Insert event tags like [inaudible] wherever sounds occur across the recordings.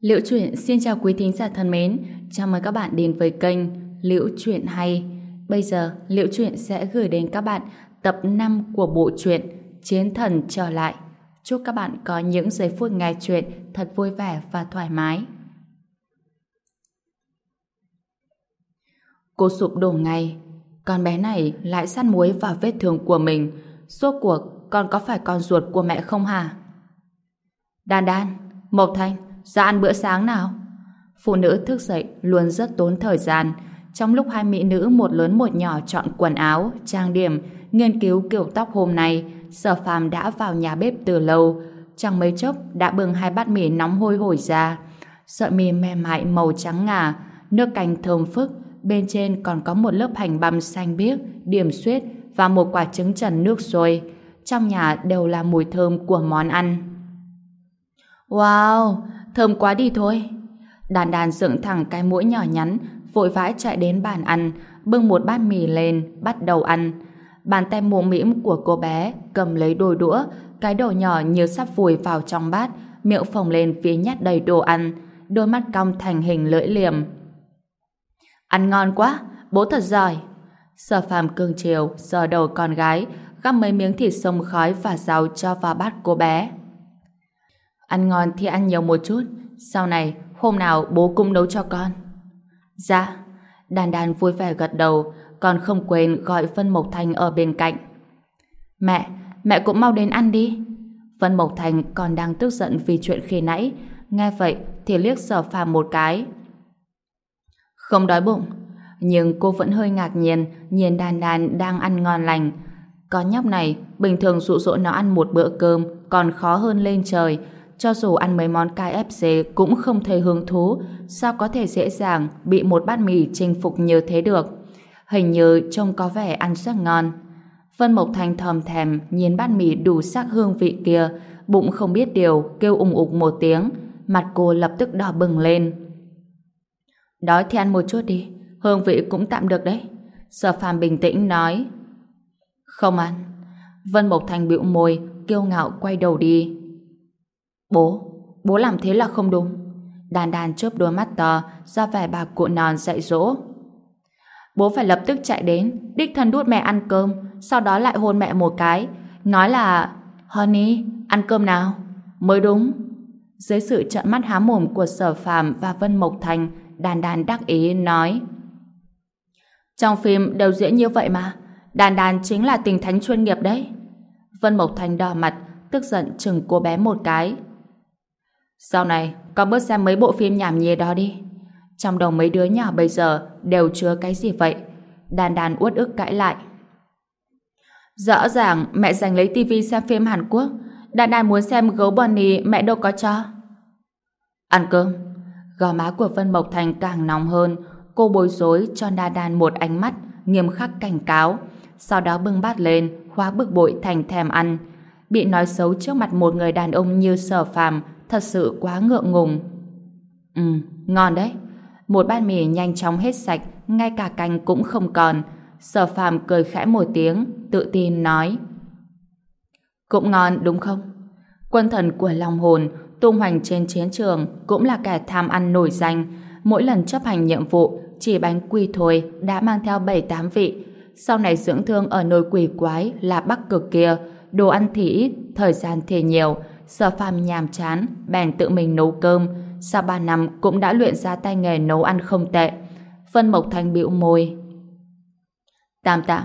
Liễu truyện xin chào quý thính giả thân mến, chào mừng các bạn đến với kênh Liễu truyện hay. Bây giờ, Liễu truyện sẽ gửi đến các bạn tập 5 của bộ truyện Chiến thần trở lại. Chúc các bạn có những giây phút nghe truyện thật vui vẻ và thoải mái. Cô sụp đổ ngay, con bé này lại săn muối vào vết thương của mình. Suốt cuộc, con có phải con ruột của mẹ không hả? Đan Đan, Mộc Thanh, ra ăn bữa sáng nào. Phụ nữ thức dậy luôn rất tốn thời gian. Trong lúc hai mỹ nữ một lớn một nhỏ chọn quần áo, trang điểm, nghiên cứu kiểu tóc hôm nay, Sở Phàm đã vào nhà bếp từ lâu. Chẳng mấy chốc đã bưng hai bát mì nóng hôi hổi ra. Sợi mì mềm mại màu trắng ngà, nước canh thơm phức, bên trên còn có một lớp hành băm xanh biếc, điểm xuyết và một quả trứng trần nước sôi. Trong nhà đều là mùi thơm của món ăn. Wow, thơm quá đi thôi. Đàn đàn dựng thẳng cái mũi nhỏ nhắn, vội vãi chạy đến bàn ăn, bưng một bát mì lên, bắt đầu ăn. Bàn tay mụ mĩm của cô bé cầm lấy đôi đũa, cái đầu nhỏ như sắp vùi vào trong bát, miệng phồng lên phía nhát đầy đồ ăn, đôi mắt cong thành hình lưỡi liềm. Ăn ngon quá, bố thật giỏi. Sở phàm cương chiều, sờ đầu con gái, gắp mấy miếng thịt sông khói và rau cho vào bát cô bé. Ăn ngon thì ăn nhiều một chút, sau này hôm nào bố cũng nấu cho con. Dạ, đàn đàn vui vẻ gật đầu, còn không quên gọi Vân Mộc Thành ở bên cạnh. Mẹ, mẹ cũng mau đến ăn đi. Vân Mộc Thành còn đang tức giận vì chuyện khi nãy, nghe vậy thì liếc sở phàm một cái. Không đói bụng, nhưng cô vẫn hơi ngạc nhiên nhìn đàn đàn đang ăn ngon lành. Con nhóc này bình thường dụ dỗ nó ăn một bữa cơm còn khó hơn lên trời, cho dù ăn mấy món KFC cũng không thấy hứng thú, sao có thể dễ dàng bị một bát mì chinh phục như thế được. Hình như trông có vẻ ăn rất ngon. Vân Mộc Thanh thòm thèm nhìn bát mì đủ sắc hương vị kia, bụng không biết điều, kêu ủng ục một tiếng, mặt cô lập tức đỏ bừng lên. Đói thì ăn một chút đi, hương vị cũng tạm được đấy. Sở phàm bình tĩnh nói. Không ăn. Vân Mộc Thanh bĩu môi, kiêu ngạo quay đầu đi. Bố, bố làm thế là không đúng. Đàn đàn chớp đôi mắt to, ra vẻ bà cụ non dạy dỗ. Bố phải lập tức chạy đến, đích thân đút mẹ ăn cơm, sau đó lại hôn mẹ một cái. Nói là, Honey, ăn cơm nào? Mới đúng. Dưới sự trợn mắt há mồm của sở phàm và Vân Mộc Thành, đàn đàn đắc ý nói. Trong phim đều diễn như vậy mà, đàn đàn chính là tình thánh chuyên nghiệp đấy. Vân Mộc Thành đỏ mặt, tức giận chừng cô bé một cái. Sau này, con bớt xem mấy bộ phim nhảm nhí đó đi. Trong đầu mấy đứa nhỏ bây giờ đều chứa cái gì vậy? Đàn đàn uất ức cãi lại. Rõ ràng mẹ dành lấy tivi xem phim Hàn Quốc. Đàn đàn muốn xem gấu Bonnie mẹ đâu có cho. Ăn cơm. Gò má của Vân Mộc Thành càng nóng hơn. Cô bối rối cho đàn đàn một ánh mắt nghiêm khắc cảnh cáo. Sau đó bưng bát lên, khóa bực bội thành thèm ăn. Bị nói xấu trước mặt một người đàn ông như sở phàm thật sự quá ngượng ngùng. Ừ, ngon đấy. Một bát mì nhanh chóng hết sạch, ngay cả canh cũng không còn. Sở phàm cười khẽ một tiếng, tự tin nói. Cũng ngon đúng không? Quân thần của lòng hồn, tung hoành trên chiến trường cũng là kẻ tham ăn nổi danh. Mỗi lần chấp hành nhiệm vụ, chỉ bánh quy thôi đã mang theo 7-8 vị. Sau này dưỡng thương ở nơi quỷ quái là bắc cực kia, đồ ăn thì ít, thời gian thì nhiều, Sở phàm nhàm chán, bèn tự mình nấu cơm. Sau ba năm cũng đã luyện ra tay nghề nấu ăn không tệ. Vân Mộc Thanh bĩu môi. Tạm tạm,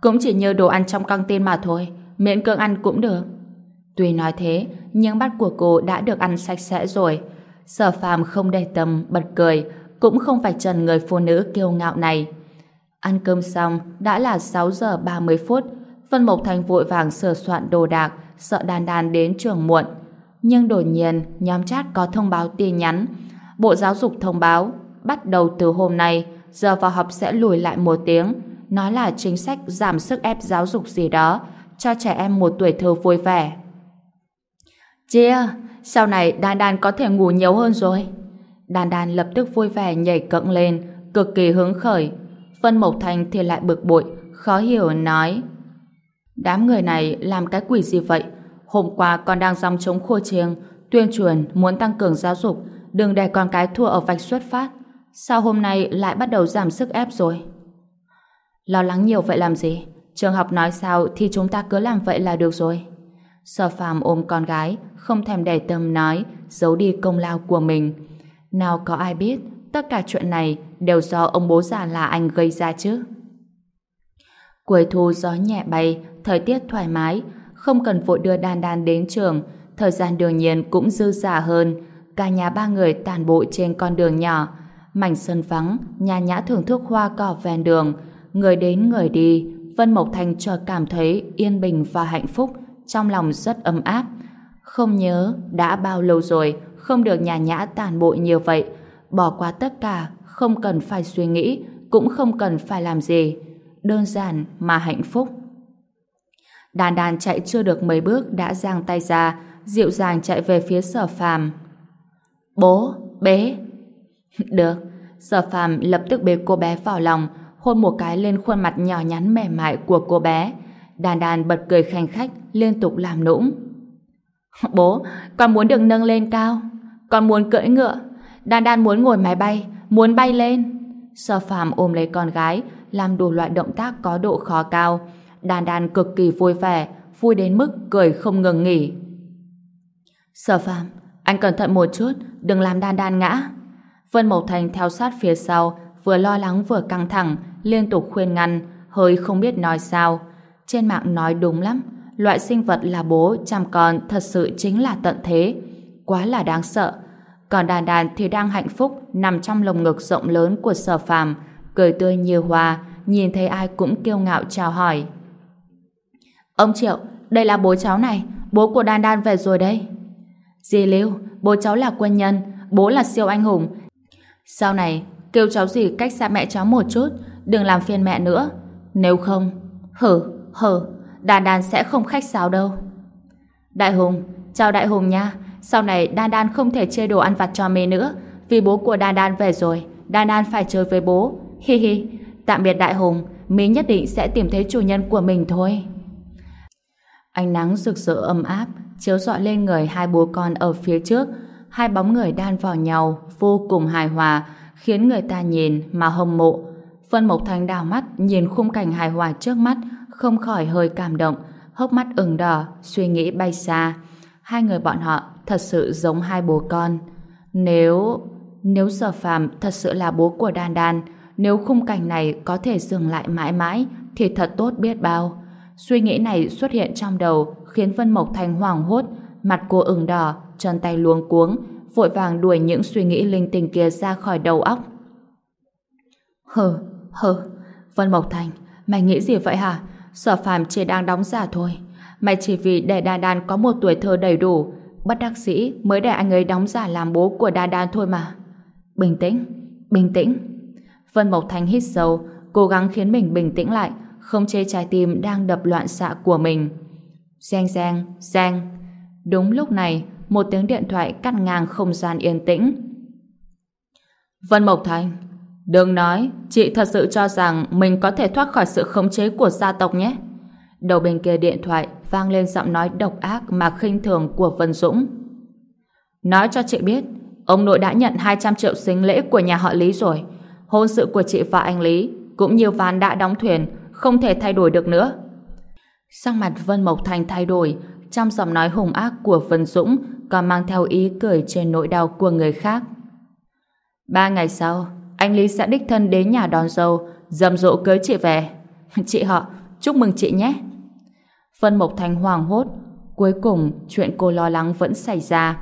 cũng chỉ như đồ ăn trong căng tin mà thôi, miễn cưỡng ăn cũng được. Tuy nói thế, nhưng bát của cô đã được ăn sạch sẽ rồi. Sở phàm không để tâm, bật cười, cũng không phải trần người phụ nữ kiêu ngạo này. Ăn cơm xong, đã là 6 giờ 30 phút. Vân Mộc Thành vội vàng sửa soạn đồ đạc, sợ đàn đàn đến trường muộn. Nhưng đột nhiên, nhóm chat có thông báo tin nhắn. Bộ Giáo dục thông báo, bắt đầu từ hôm nay, giờ vào học sẽ lùi lại một tiếng. Nói là chính sách giảm sức ép giáo dục gì đó, cho trẻ em một tuổi thơ vui vẻ. Chia, sau này đàn đàn có thể ngủ nhiều hơn rồi. Đàn đàn lập tức vui vẻ nhảy cẫng lên, cực kỳ hứng khởi. Phân Mộc Thành thì lại bực bội, khó hiểu nói. Đám người này làm cái quỷ gì vậy? Hôm qua còn đang dòng chống khua chiêng, tuyên truyền muốn tăng cường giáo dục, đừng để con cái thua ở vạch xuất phát. Sao hôm nay lại bắt đầu giảm sức ép rồi? Lo lắng nhiều vậy làm gì? Trường học nói sao thì chúng ta cứ làm vậy là được rồi. Sở phàm ôm con gái, không thèm để tâm nói, giấu đi công lao của mình. Nào có ai biết, tất cả chuyện này đều do ông bố già là anh gây ra chứ. Cuối thu gió nhẹ bay, thời tiết thoải mái, không cần vội đưa đan đan đến trường, thời gian đương nhiên cũng dư giả hơn. Cả nhà ba người tàn bộ trên con đường nhỏ, mảnh sân vắng, nhà nhã thưởng thức hoa cỏ ven đường, người đến người đi, Vân Mộc Thành chợt cảm thấy yên bình và hạnh phúc, trong lòng rất ấm áp. Không nhớ đã bao lâu rồi không được nhà nhã tàn bộ như vậy, bỏ qua tất cả, không cần phải suy nghĩ, cũng không cần phải làm gì. Đơn giản mà hạnh phúc. Đàn đàn chạy chưa được mấy bước đã giang tay ra, dịu dàng chạy về phía sở phàm. Bố, bế. [laughs] Được, sở phàm lập tức bế cô bé vào lòng, hôn một cái lên khuôn mặt nhỏ nhắn mềm mại của cô bé. Đàn đàn bật cười khanh khách, liên tục làm nũng. [laughs] Bố, con muốn được nâng lên cao. Con muốn cưỡi ngựa. Đàn đàn muốn ngồi máy bay, muốn bay lên. Sở phàm ôm lấy con gái, làm đủ loại động tác có độ khó cao đan đan cực kỳ vui vẻ, vui đến mức cười không ngừng nghỉ. Sở phàm, anh cẩn thận một chút, đừng làm đan đan ngã. Vân Mộc Thành theo sát phía sau, vừa lo lắng vừa căng thẳng, liên tục khuyên ngăn, hơi không biết nói sao. Trên mạng nói đúng lắm, loại sinh vật là bố chăm con thật sự chính là tận thế. Quá là đáng sợ. Còn đàn đàn thì đang hạnh phúc nằm trong lồng ngực rộng lớn của sở phàm, cười tươi như hoa, nhìn thấy ai cũng kiêu ngạo chào hỏi. Ông Triệu, đây là bố cháu này, bố của đan đan về rồi đây. Dì Lưu, bố cháu là quân nhân, bố là siêu anh hùng. Sau này, kêu cháu gì cách xa mẹ cháu một chút, đừng làm phiền mẹ nữa. Nếu không, hử, hử, đan đan sẽ không khách sáo đâu. Đại Hùng, chào Đại Hùng nha. Sau này Đan Đan không thể chê đồ ăn vặt cho mê nữa, vì bố của Đan Đan về rồi. Đan Đan phải chơi với bố. Hi hi, tạm biệt Đại Hùng, mí nhất định sẽ tìm thấy chủ nhân của mình thôi. Ánh nắng rực rỡ ấm áp, chiếu rọi lên người hai bố con ở phía trước. Hai bóng người đan vào nhau, vô cùng hài hòa, khiến người ta nhìn mà hâm mộ. Vân Mộc Thành đào mắt nhìn khung cảnh hài hòa trước mắt, không khỏi hơi cảm động, hốc mắt ửng đỏ, suy nghĩ bay xa. Hai người bọn họ thật sự giống hai bố con. Nếu... Nếu Sở Phàm thật sự là bố của Đan Đan, nếu khung cảnh này có thể dừng lại mãi mãi, thì thật tốt biết bao. Suy nghĩ này xuất hiện trong đầu khiến Vân Mộc Thành hoảng hốt, mặt cô ửng đỏ, chân tay luống cuống, vội vàng đuổi những suy nghĩ linh tinh kia ra khỏi đầu óc. Hừ, hừ, Vân Mộc Thành, mày nghĩ gì vậy hả? Sở phàm chỉ đang đóng giả thôi. Mày chỉ vì để Đa Đan có một tuổi thơ đầy đủ, bất đắc sĩ mới để anh ấy đóng giả làm bố của Đa Đan thôi mà. Bình tĩnh, bình tĩnh. Vân Mộc Thành hít sâu, cố gắng khiến mình bình tĩnh lại, không chế trái tim đang đập loạn xạ của mình. Giang giang, giang. Đúng lúc này, một tiếng điện thoại cắt ngang không gian yên tĩnh. Vân Mộc Thành, đừng nói, chị thật sự cho rằng mình có thể thoát khỏi sự khống chế của gia tộc nhé. Đầu bên kia điện thoại vang lên giọng nói độc ác mà khinh thường của Vân Dũng. Nói cho chị biết, ông nội đã nhận 200 triệu sinh lễ của nhà họ Lý rồi. Hôn sự của chị và anh Lý cũng như ván đã đóng thuyền, không thể thay đổi được nữa. Sang mặt Vân Mộc Thành thay đổi, trong giọng nói hùng ác của Vân Dũng còn mang theo ý cười trên nỗi đau của người khác. Ba ngày sau, anh Lý sẽ đích thân đến nhà đón dâu, dầm dỗ cưới chị về. [laughs] Chị họ, chúc mừng chị nhé. Vân Mộc Thành hoàng hốt, cuối cùng chuyện cô lo lắng vẫn xảy ra.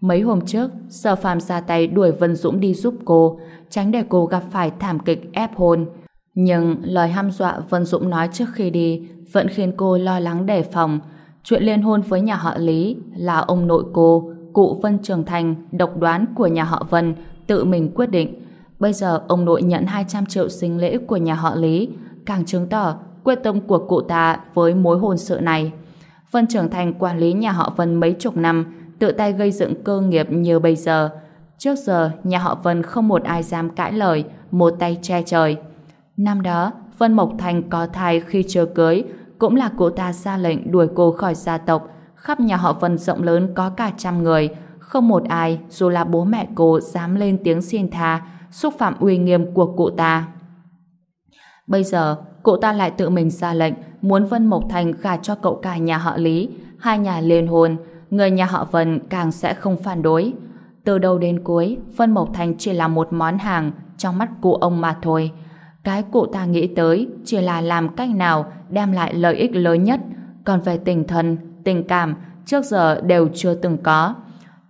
Mấy hôm trước, Sở Phạm ra tay đuổi Vân Dũng đi giúp cô, tránh để cô gặp phải thảm kịch ép hôn. Nhưng lời hăm dọa Vân Dũng nói trước khi đi vẫn khiến cô lo lắng đề phòng. Chuyện liên hôn với nhà họ Lý là ông nội cô, cụ Vân Trường Thành, độc đoán của nhà họ Vân, tự mình quyết định. Bây giờ ông nội nhận 200 triệu sinh lễ của nhà họ Lý, càng chứng tỏ quyết tâm của cụ ta với mối hôn sự này. Vân Trường Thành quản lý nhà họ Vân mấy chục năm, tự tay gây dựng cơ nghiệp như bây giờ. Trước giờ, nhà họ Vân không một ai dám cãi lời, một tay che trời. Năm đó, Vân Mộc Thành có thai khi chưa cưới, cũng là cô ta ra lệnh đuổi cô khỏi gia tộc. Khắp nhà họ Vân rộng lớn có cả trăm người, không một ai, dù là bố mẹ cô, dám lên tiếng xin tha, xúc phạm uy nghiêm của cụ ta. Bây giờ, cụ ta lại tự mình ra lệnh muốn Vân Mộc Thành gả cho cậu cả nhà họ Lý, hai nhà liên hôn, người nhà họ Vân càng sẽ không phản đối. Từ đầu đến cuối, Vân Mộc Thành chỉ là một món hàng trong mắt cụ ông mà thôi. Cái cụ ta nghĩ tới chỉ là làm cách nào đem lại lợi ích lớn nhất, còn về tình thân, tình cảm, trước giờ đều chưa từng có.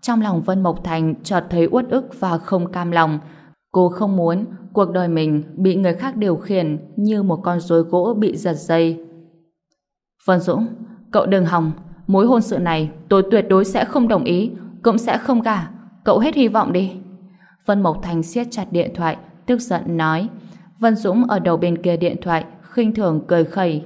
Trong lòng Vân Mộc Thành chợt thấy uất ức và không cam lòng. Cô không muốn cuộc đời mình bị người khác điều khiển như một con rối gỗ bị giật dây. Vân Dũng, cậu đừng hòng, mối hôn sự này tôi tuyệt đối sẽ không đồng ý, cũng sẽ không cả cậu hết hy vọng đi. Vân Mộc Thành siết chặt điện thoại, tức giận nói. Vân Dũng ở đầu bên kia điện thoại, khinh thường cười khẩy.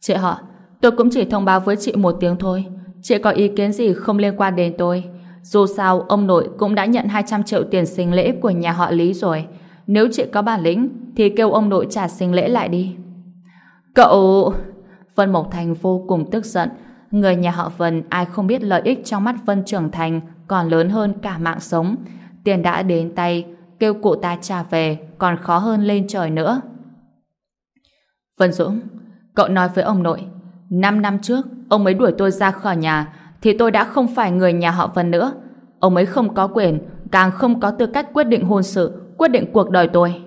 Chị họ, tôi cũng chỉ thông báo với chị một tiếng thôi. Chị có ý kiến gì không liên quan đến tôi. Dù sao, ông nội cũng đã nhận 200 triệu tiền sinh lễ của nhà họ Lý rồi. Nếu chị có bản lĩnh, thì kêu ông nội trả sinh lễ lại đi. Cậu... Vân Mộc Thành vô cùng tức giận. Người nhà họ Vân ai không biết lợi ích trong mắt Vân Trưởng Thành còn lớn hơn cả mạng sống. Tiền đã đến tay, kêu cụ ta trả về còn khó hơn lên trời nữa. Vân Dũng, cậu nói với ông nội, 5 năm trước, ông ấy đuổi tôi ra khỏi nhà, thì tôi đã không phải người nhà họ Vân nữa. Ông ấy không có quyền, càng không có tư cách quyết định hôn sự, quyết định cuộc đời tôi.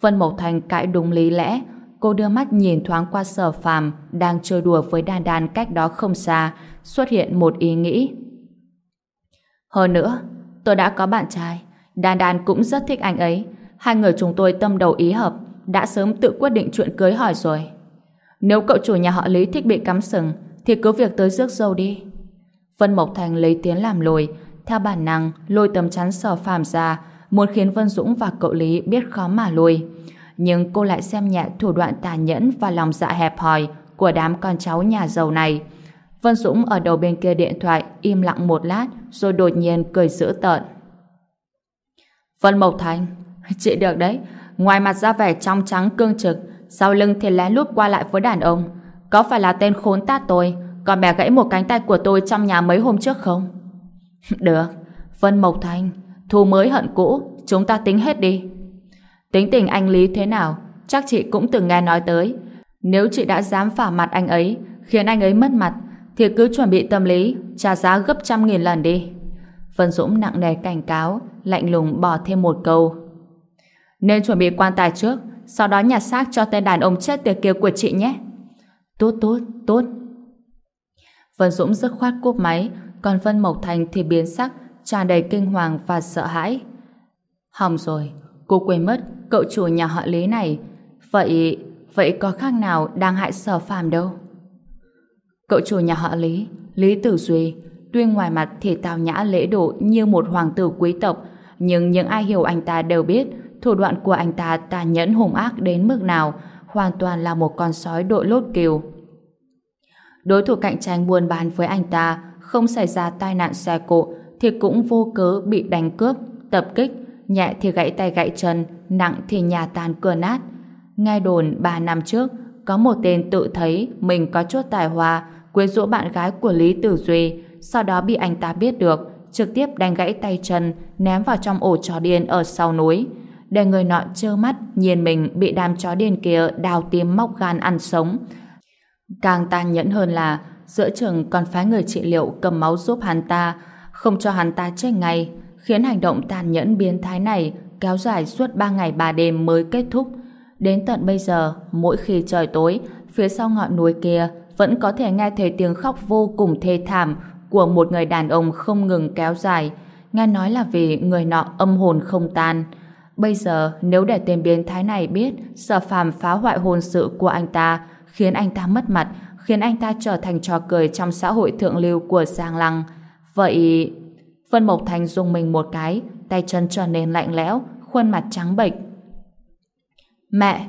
Vân Mộc Thành cãi đúng lý lẽ, cô đưa mắt nhìn thoáng qua sở phàm đang chơi đùa với đan đan cách đó không xa, xuất hiện một ý nghĩ. Hơn nữa, tôi đã có bạn trai, đan đan cũng rất thích anh ấy, hai người chúng tôi tâm đầu ý hợp, đã sớm tự quyết định chuyện cưới hỏi rồi. Nếu cậu chủ nhà họ Lý thích bị cắm sừng, thì cứ việc tới rước dâu đi. Vân Mộc Thành lấy tiếng làm lùi, theo bản năng lôi tấm chắn sờ phàm ra, muốn khiến Vân Dũng và cậu Lý biết khó mà lùi. Nhưng cô lại xem nhẹ thủ đoạn tàn nhẫn và lòng dạ hẹp hòi của đám con cháu nhà giàu này. Vân Dũng ở đầu bên kia điện thoại im lặng một lát rồi đột nhiên cười dữ tợn. Vân Mộc Thành, chị được đấy, ngoài mặt ra vẻ trong trắng cương trực, sau lưng thì lén lút qua lại với đàn ông. Có phải là tên khốn tát tôi, còn bẻ gãy một cánh tay của tôi trong nhà mấy hôm trước không? [laughs] Được, Vân Mộc Thành, thù mới hận cũ, chúng ta tính hết đi. Tính tình anh Lý thế nào, chắc chị cũng từng nghe nói tới. Nếu chị đã dám phả mặt anh ấy, khiến anh ấy mất mặt, thì cứ chuẩn bị tâm lý, trả giá gấp trăm nghìn lần đi. Vân Dũng nặng nề cảnh cáo, lạnh lùng bỏ thêm một câu. Nên chuẩn bị quan tài trước, sau đó nhặt xác cho tên đàn ông chết tiệt kia của chị nhé. Tốt tốt, tốt. Vân Dũng dứt khoát cúp máy, còn Vân Mộc Thành thì biến sắc, tràn đầy kinh hoàng và sợ hãi. Hỏng rồi, cô quên mất cậu chủ nhà họ Lý này. Vậy, vậy có khác nào đang hại sở phàm đâu? Cậu chủ nhà họ Lý, Lý Tử Duy, tuy ngoài mặt thì tào nhã lễ độ như một hoàng tử quý tộc, nhưng những ai hiểu anh ta đều biết thủ đoạn của anh ta tàn nhẫn hung ác đến mức nào, hoàn toàn là một con sói đội lốt kiều. Đối thủ cạnh tranh buôn bán với anh ta không xảy ra tai nạn xe cộ thì cũng vô cớ bị đánh cướp, tập kích, nhẹ thì gãy tay gãy chân, nặng thì nhà tan cửa nát. Nghe đồn 3 năm trước, có một tên tự thấy mình có chút tài hoa, quyến rũ bạn gái của Lý Tử Duy, sau đó bị anh ta biết được, trực tiếp đánh gãy tay chân, ném vào trong ổ chó điên ở sau núi để người nọ trơ mắt nhìn mình bị đám chó điên kia đào tím móc gan ăn sống. Càng tàn nhẫn hơn là giữa trường còn phái người trị liệu cầm máu giúp hắn ta, không cho hắn ta chết ngay, khiến hành động tàn nhẫn biến thái này kéo dài suốt 3 ngày 3 đêm mới kết thúc. Đến tận bây giờ, mỗi khi trời tối, phía sau ngọn núi kia vẫn có thể nghe thấy tiếng khóc vô cùng thê thảm của một người đàn ông không ngừng kéo dài. Nghe nói là vì người nọ âm hồn không tan. Bây giờ, nếu để tên biến thái này biết sở phàm phá hoại hôn sự của anh ta, khiến anh ta mất mặt, khiến anh ta trở thành trò cười trong xã hội thượng lưu của Giang Lăng. Vậy... Vân Mộc Thành dùng mình một cái, tay chân trở nên lạnh lẽo, khuôn mặt trắng bệch. Mẹ!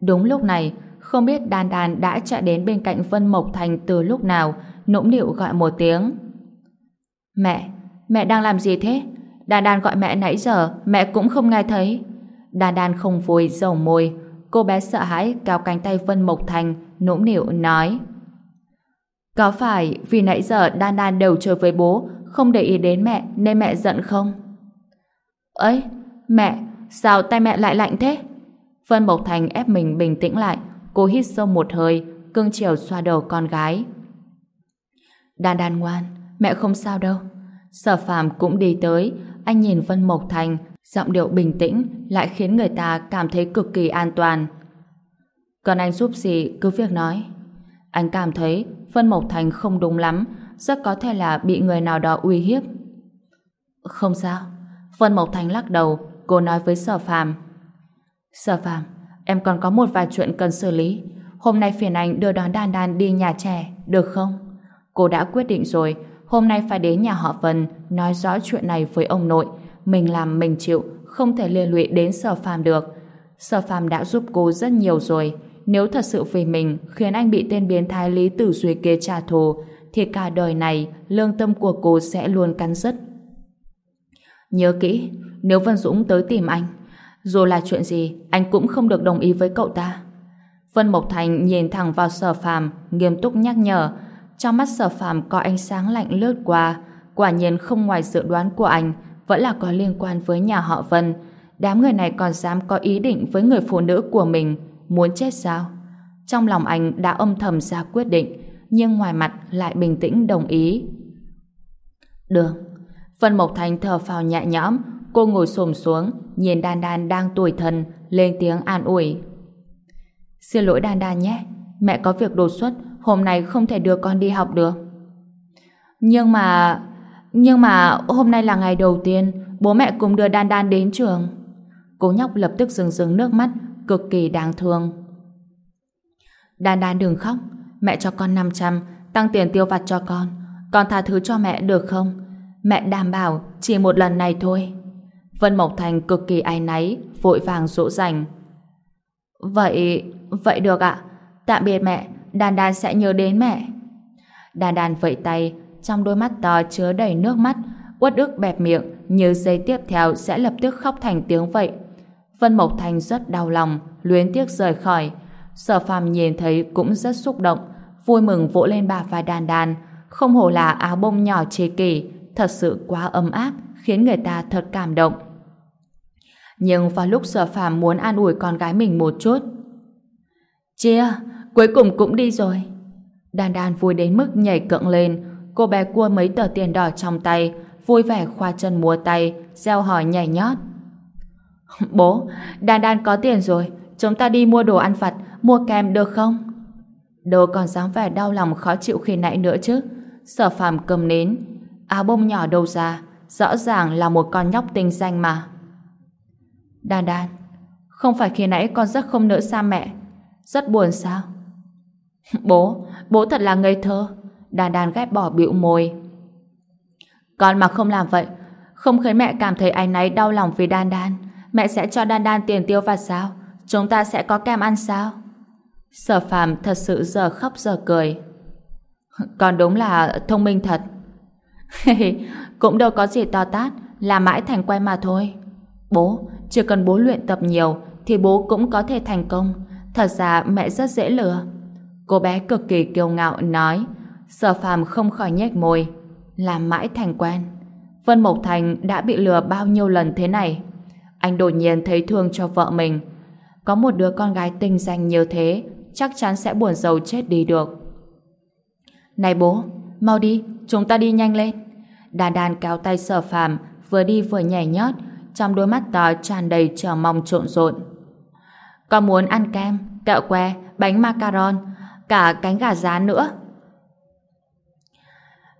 Đúng lúc này, không biết đàn đàn đã chạy đến bên cạnh Vân Mộc Thành từ lúc nào, nũng nịu gọi một tiếng. Mẹ! Mẹ đang làm gì thế? Đan Đan gọi mẹ nãy giờ, mẹ cũng không nghe thấy. Đan Đan không vui, dầu môi. Cô bé sợ hãi cao cánh tay Vân Mộc Thành, nũng nịu nói. Có phải vì nãy giờ Đan Đan đều chơi với bố, không để ý đến mẹ nên mẹ giận không? Ấy, mẹ, sao tay mẹ lại lạnh thế? Vân Mộc Thành ép mình bình tĩnh lại, cô hít sâu một hơi, cưng chiều xoa đầu con gái. Đan đan ngoan, mẹ không sao đâu. Sở phàm cũng đi tới, anh nhìn Vân Mộc Thành, giọng điệu bình tĩnh lại khiến người ta cảm thấy cực kỳ an toàn. Còn anh giúp gì cứ việc nói. Anh cảm thấy Vân Mộc Thành không đúng lắm, rất có thể là bị người nào đó uy hiếp. Không sao. Vân Mộc Thành lắc đầu, cô nói với Sở Phàm. Sở Phàm, em còn có một vài chuyện cần xử lý. Hôm nay phiền anh đưa đón Đan Đan đi nhà trẻ, được không? Cô đã quyết định rồi, hôm nay phải đến nhà họ Vân nói rõ chuyện này với ông nội. Mình làm mình chịu, không thể liên lụy đến Sở Phàm được. Sở Phàm đã giúp cô rất nhiều rồi. Nếu thật sự vì mình khiến anh bị tên biến thái Lý Tử Duy kia trả thù, thì cả đời này lương tâm của cô sẽ luôn cắn rứt. Nhớ kỹ, nếu Vân Dũng tới tìm anh, dù là chuyện gì, anh cũng không được đồng ý với cậu ta. Vân Mộc Thành nhìn thẳng vào sở phàm, nghiêm túc nhắc nhở. Trong mắt sở phàm có ánh sáng lạnh lướt qua. Quả nhiên không ngoài dự đoán của anh, vẫn là có liên quan với nhà họ Vân. Đám người này còn dám có ý định với người phụ nữ của mình, muốn chết sao? Trong lòng anh đã âm thầm ra quyết định, nhưng ngoài mặt lại bình tĩnh đồng ý. Được. Vân Mộc Thành thở phào nhẹ nhõm, cô ngồi xổm xuống, nhìn Đan Đan đang tuổi thân, lên tiếng an ủi. Xin lỗi Đan Đan nhé, mẹ có việc đột xuất, hôm nay không thể đưa con đi học được. Nhưng mà... Nhưng mà hôm nay là ngày đầu tiên, bố mẹ cùng đưa Đan Đan đến trường. Cô nhóc lập tức rừng rừng nước mắt, cực kỳ đáng thương. Đan Đan đừng khóc, mẹ cho con 500, tăng tiền tiêu vặt cho con. Con tha thứ cho mẹ được không? Mẹ đảm bảo chỉ một lần này thôi. Vân Mộc Thành cực kỳ áy náy, vội vàng dỗ dành. Vậy, vậy được ạ. Tạm biệt mẹ, Đan Đan sẽ nhớ đến mẹ. Đan Đan vẫy tay, trong đôi mắt to chứa đầy nước mắt, uất ức bẹp miệng, như giây tiếp theo sẽ lập tức khóc thành tiếng vậy. Vân Mộc Thành rất đau lòng, luyến tiếc rời khỏi. Sở phàm nhìn thấy cũng rất xúc động, vui mừng vỗ lên bà vai Đan Đan. Không hổ là áo bông nhỏ chế kỷ, thật sự quá ấm áp, khiến người ta thật cảm động. Nhưng vào lúc sở phàm muốn an ủi con gái mình một chút. Chia, cuối cùng cũng đi rồi. Đan đan vui đến mức nhảy cựng lên, cô bé cua mấy tờ tiền đỏ trong tay, vui vẻ khoa chân múa tay, gieo hỏi nhảy nhót. [laughs] Bố, đan đan có tiền rồi, chúng ta đi mua đồ ăn vặt, mua kem được không? Đồ còn dáng vẻ đau lòng khó chịu khi nãy nữa chứ. Sở phàm cầm nến, áo bông nhỏ đâu ra, rõ ràng là một con nhóc tinh danh mà. Đan đan, không phải khi nãy con rất không nỡ xa mẹ, rất buồn sao? Bố, bố thật là ngây thơ. Đan đan ghét bỏ bĩu môi. Con mà không làm vậy, không khiến mẹ cảm thấy anh ấy đau lòng vì đan đan, mẹ sẽ cho đan đan tiền tiêu vặt sao? Chúng ta sẽ có kem ăn sao? Sở phàm thật sự giờ khóc giờ cười. Còn đúng là thông minh thật. [laughs] Cũng đâu có gì to tát, là mãi thành quay mà thôi. Bố, chỉ cần bố luyện tập nhiều thì bố cũng có thể thành công. Thật ra mẹ rất dễ lừa. Cô bé cực kỳ kiêu ngạo nói. Sở phàm không khỏi nhếch môi. Làm mãi thành quen. Vân Mộc Thành đã bị lừa bao nhiêu lần thế này. Anh đột nhiên thấy thương cho vợ mình. Có một đứa con gái tinh danh như thế chắc chắn sẽ buồn giàu chết đi được. Này bố, mau đi, chúng ta đi nhanh lên. Đàn đàn kéo tay sở phàm, vừa đi vừa nhảy nhót, trong đôi mắt to tràn đầy chờ mong trộn rộn. Con muốn ăn kem, kẹo que, bánh macaron, cả cánh gà rán nữa.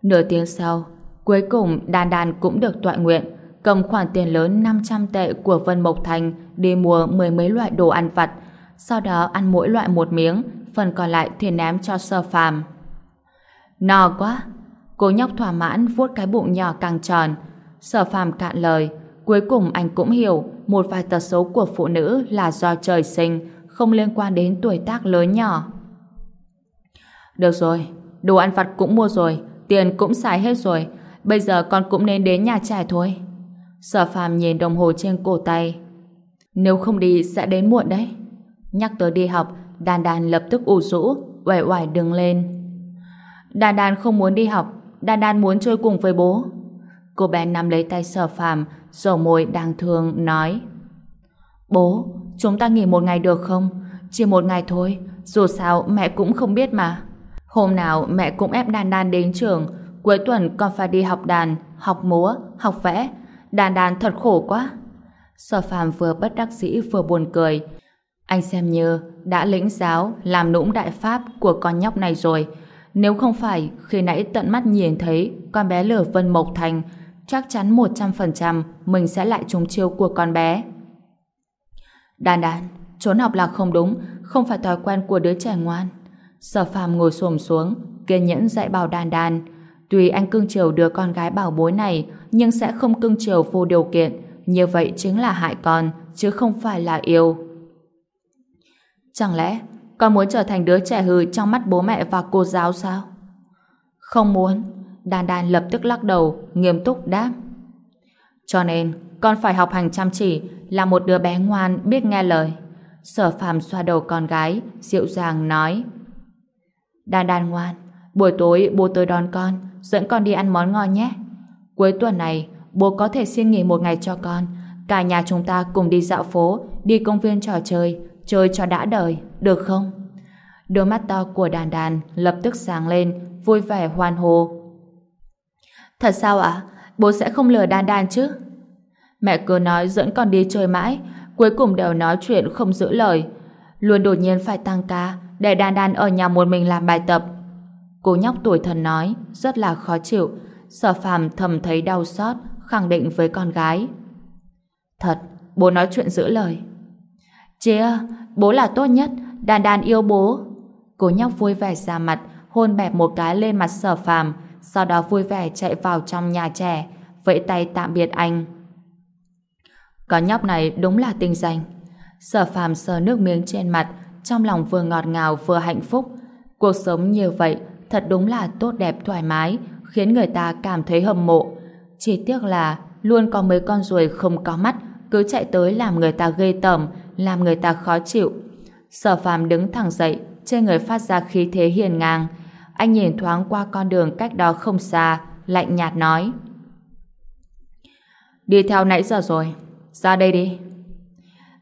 Nửa tiếng sau, cuối cùng đàn đàn cũng được tọa nguyện, cầm khoản tiền lớn 500 tệ của Vân Mộc Thành đi mua mười mấy loại đồ ăn vặt, sau đó ăn mỗi loại một miếng, phần còn lại thì ném cho sơ phàm. No quá! Cô nhóc thỏa mãn vuốt cái bụng nhỏ càng tròn. Sở phàm cạn lời, cuối cùng anh cũng hiểu một vài tật xấu của phụ nữ là do trời sinh, không liên quan đến tuổi tác lớn nhỏ. Được rồi, đồ ăn vặt cũng mua rồi, tiền cũng xài hết rồi, bây giờ con cũng nên đến nhà trải thôi. Sở phàm nhìn đồng hồ trên cổ tay. Nếu không đi sẽ đến muộn đấy. Nhắc tới đi học, đàn đàn lập tức ủ rũ, uể oải đứng lên. Đàn đàn không muốn đi học, Đan Đan muốn chơi cùng với bố. Cô bé nắm lấy tay sở phàm, dầu môi đang thương, nói Bố, chúng ta nghỉ một ngày được không? Chỉ một ngày thôi, dù sao mẹ cũng không biết mà. Hôm nào mẹ cũng ép đàn đàn đến trường, cuối tuần còn phải đi học đàn, học múa, học vẽ. Đàn đàn thật khổ quá. Sở phàm vừa bất đắc dĩ vừa buồn cười. Anh xem như đã lĩnh giáo làm nũng đại pháp của con nhóc này rồi. Nếu không phải khi nãy tận mắt nhìn thấy con bé lửa Vân Mộc Thành chắc chắn 100% mình sẽ lại trúng chiêu của con bé. Đàn đàn, trốn học là không đúng, không phải thói quen của đứa trẻ ngoan. Sở phàm ngồi xổm xuống, kiên nhẫn dạy bảo đan đan. Tuy anh cưng chiều đứa con gái bảo bối này, nhưng sẽ không cưng chiều vô điều kiện. Như vậy chính là hại con, chứ không phải là yêu. Chẳng lẽ con muốn trở thành đứa trẻ hư trong mắt bố mẹ và cô giáo sao? Không muốn. Đan Đan lập tức lắc đầu, nghiêm túc đáp. Cho nên, con phải học hành chăm chỉ, là một đứa bé ngoan, biết nghe lời. Sở phàm xoa đầu con gái, dịu dàng nói. Đan Đan ngoan, buổi tối bố tới đón con, dẫn con đi ăn món ngon nhé. Cuối tuần này, bố có thể xin nghỉ một ngày cho con. Cả nhà chúng ta cùng đi dạo phố, đi công viên trò chơi, chơi cho đã đời, được không? Đôi mắt to của đàn đàn lập tức sáng lên, vui vẻ hoan hô. Thật sao ạ? Bố sẽ không lừa đàn đàn chứ? Mẹ cứ nói dẫn con đi chơi mãi, cuối cùng đều nói chuyện không giữ lời. Luôn đột nhiên phải tăng ca, để đàn đàn ở nhà một mình làm bài tập. Cô nhóc tuổi thần nói, rất là khó chịu. Sở phàm thầm thấy đau xót, khẳng định với con gái. Thật, bố nói chuyện giữ lời. Chia, bố là tốt nhất, đàn đàn yêu bố. Cô nhóc vui vẻ ra mặt, hôn bẹp một cái lên mặt sở phàm, sau đó vui vẻ chạy vào trong nhà trẻ, vẫy tay tạm biệt anh. Có nhóc này đúng là tinh danh. Sở phàm sờ nước miếng trên mặt, trong lòng vừa ngọt ngào vừa hạnh phúc. Cuộc sống như vậy thật đúng là tốt đẹp thoải mái, khiến người ta cảm thấy hâm mộ. Chỉ tiếc là luôn có mấy con ruồi không có mắt cứ chạy tới làm người ta ghê tởm, làm người ta khó chịu. Sở phàm đứng thẳng dậy, trên người phát ra khí thế hiền ngang. Anh nhìn thoáng qua con đường cách đó không xa, lạnh nhạt nói. Đi theo nãy giờ rồi, ra đây đi.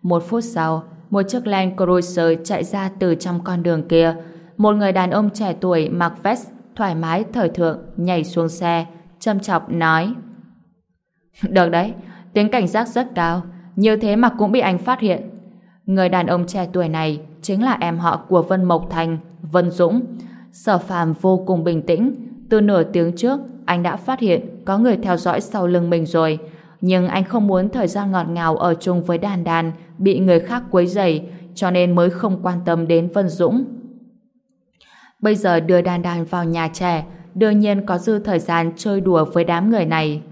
Một phút sau, một chiếc Land Cruiser chạy ra từ trong con đường kia. Một người đàn ông trẻ tuổi mặc vest, thoải mái thời thượng, nhảy xuống xe, châm chọc nói. Được đấy, tiếng cảnh giác rất cao, như thế mà cũng bị anh phát hiện. Người đàn ông trẻ tuổi này chính là em họ của Vân Mộc Thành, Vân Dũng. Sở phàm vô cùng bình tĩnh. Từ nửa tiếng trước, anh đã phát hiện có người theo dõi sau lưng mình rồi. Nhưng anh không muốn thời gian ngọt ngào ở chung với đàn đàn bị người khác quấy rầy, cho nên mới không quan tâm đến Vân Dũng. Bây giờ đưa đàn đàn vào nhà trẻ, đương nhiên có dư thời gian chơi đùa với đám người này.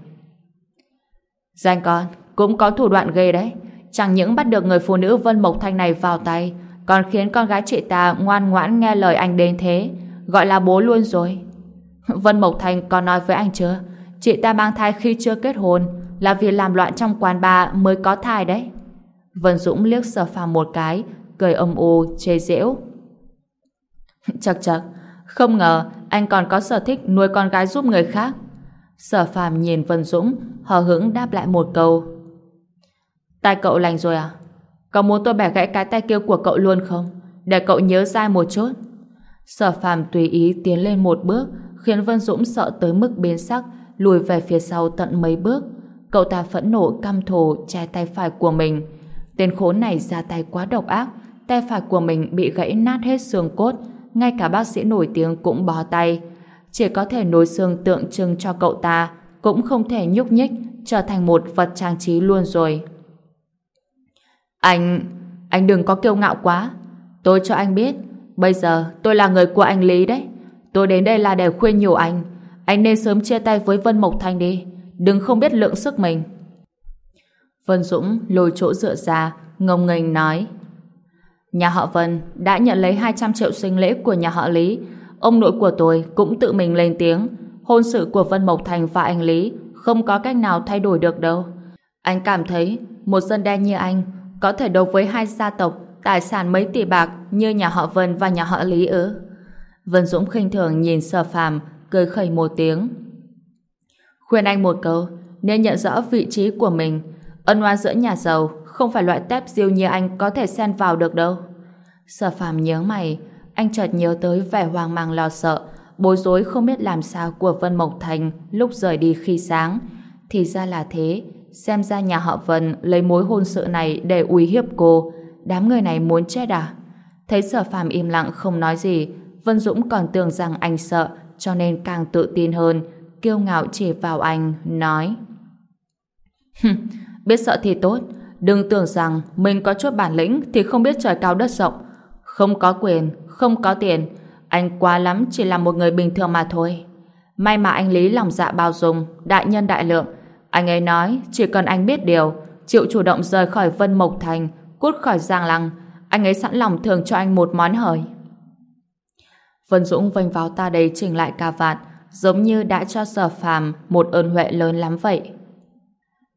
Danh con, cũng có thủ đoạn ghê đấy. Chẳng những bắt được người phụ nữ Vân Mộc Thanh này vào tay, còn khiến con gái chị ta ngoan ngoãn nghe lời anh đến thế, gọi là bố luôn rồi. [laughs] Vân Mộc Thanh còn nói với anh chưa? Chị ta mang thai khi chưa kết hôn, là vì làm loạn trong quán bar mới có thai đấy. Vân Dũng liếc sở phàm một cái, cười âm u, chê giễu. [laughs] Chật chật, không ngờ anh còn có sở thích nuôi con gái giúp người khác. Sở phàm nhìn Vân Dũng, hờ hững đáp lại một câu. Tay cậu lành rồi à? Có muốn tôi bẻ gãy cái tay kia của cậu luôn không? Để cậu nhớ dai một chút. Sở phàm tùy ý tiến lên một bước, khiến Vân Dũng sợ tới mức biến sắc, lùi về phía sau tận mấy bước. Cậu ta phẫn nộ căm thù che tay phải của mình. Tên khốn này ra tay quá độc ác, tay phải của mình bị gãy nát hết xương cốt, ngay cả bác sĩ nổi tiếng cũng bó tay. Chỉ có thể nối xương tượng trưng cho cậu ta, cũng không thể nhúc nhích, trở thành một vật trang trí luôn rồi. Anh... anh đừng có kiêu ngạo quá. Tôi cho anh biết, bây giờ tôi là người của anh Lý đấy. Tôi đến đây là để khuyên nhủ anh. Anh nên sớm chia tay với Vân Mộc Thanh đi. Đừng không biết lượng sức mình. Vân Dũng lôi chỗ dựa ra, ngông nghênh nói. Nhà họ Vân đã nhận lấy 200 triệu sinh lễ của nhà họ Lý. Ông nội của tôi cũng tự mình lên tiếng. Hôn sự của Vân Mộc Thành và anh Lý không có cách nào thay đổi được đâu. Anh cảm thấy một dân đen như anh có thể đấu với hai gia tộc tài sản mấy tỷ bạc như nhà họ Vân và nhà họ Lý ư? Vân Dũng khinh thường nhìn Sở Phàm cười khẩy một tiếng. Khuyên anh một câu, nên nhận rõ vị trí của mình. Ân oán giữa nhà giàu không phải loại tép diêu như anh có thể xen vào được đâu. Sở phàm nhớ mày, anh chợt nhớ tới vẻ hoang mang lo sợ, bối rối không biết làm sao của Vân Mộc Thành lúc rời đi khi sáng. Thì ra là thế, xem ra nhà họ Vân lấy mối hôn sự này để uy hiếp cô. Đám người này muốn chết à? Thấy sở phàm im lặng không nói gì, Vân Dũng còn tưởng rằng anh sợ, cho nên càng tự tin hơn, kiêu ngạo chỉ vào anh, nói Biết sợ thì tốt, đừng tưởng rằng mình có chút bản lĩnh thì không biết trời cao đất rộng. Không có quyền, không có tiền, anh quá lắm chỉ là một người bình thường mà thôi. May mà anh Lý lòng dạ bao dung, đại nhân đại lượng. Anh ấy nói chỉ cần anh biết điều, chịu chủ động rời khỏi Vân Mộc Thành, cút khỏi Giang Lăng, anh ấy sẵn lòng thường cho anh một món hời. Vân Dũng vênh vào ta đây chỉnh lại cà vạt, giống như đã cho sở phàm một ơn huệ lớn lắm vậy.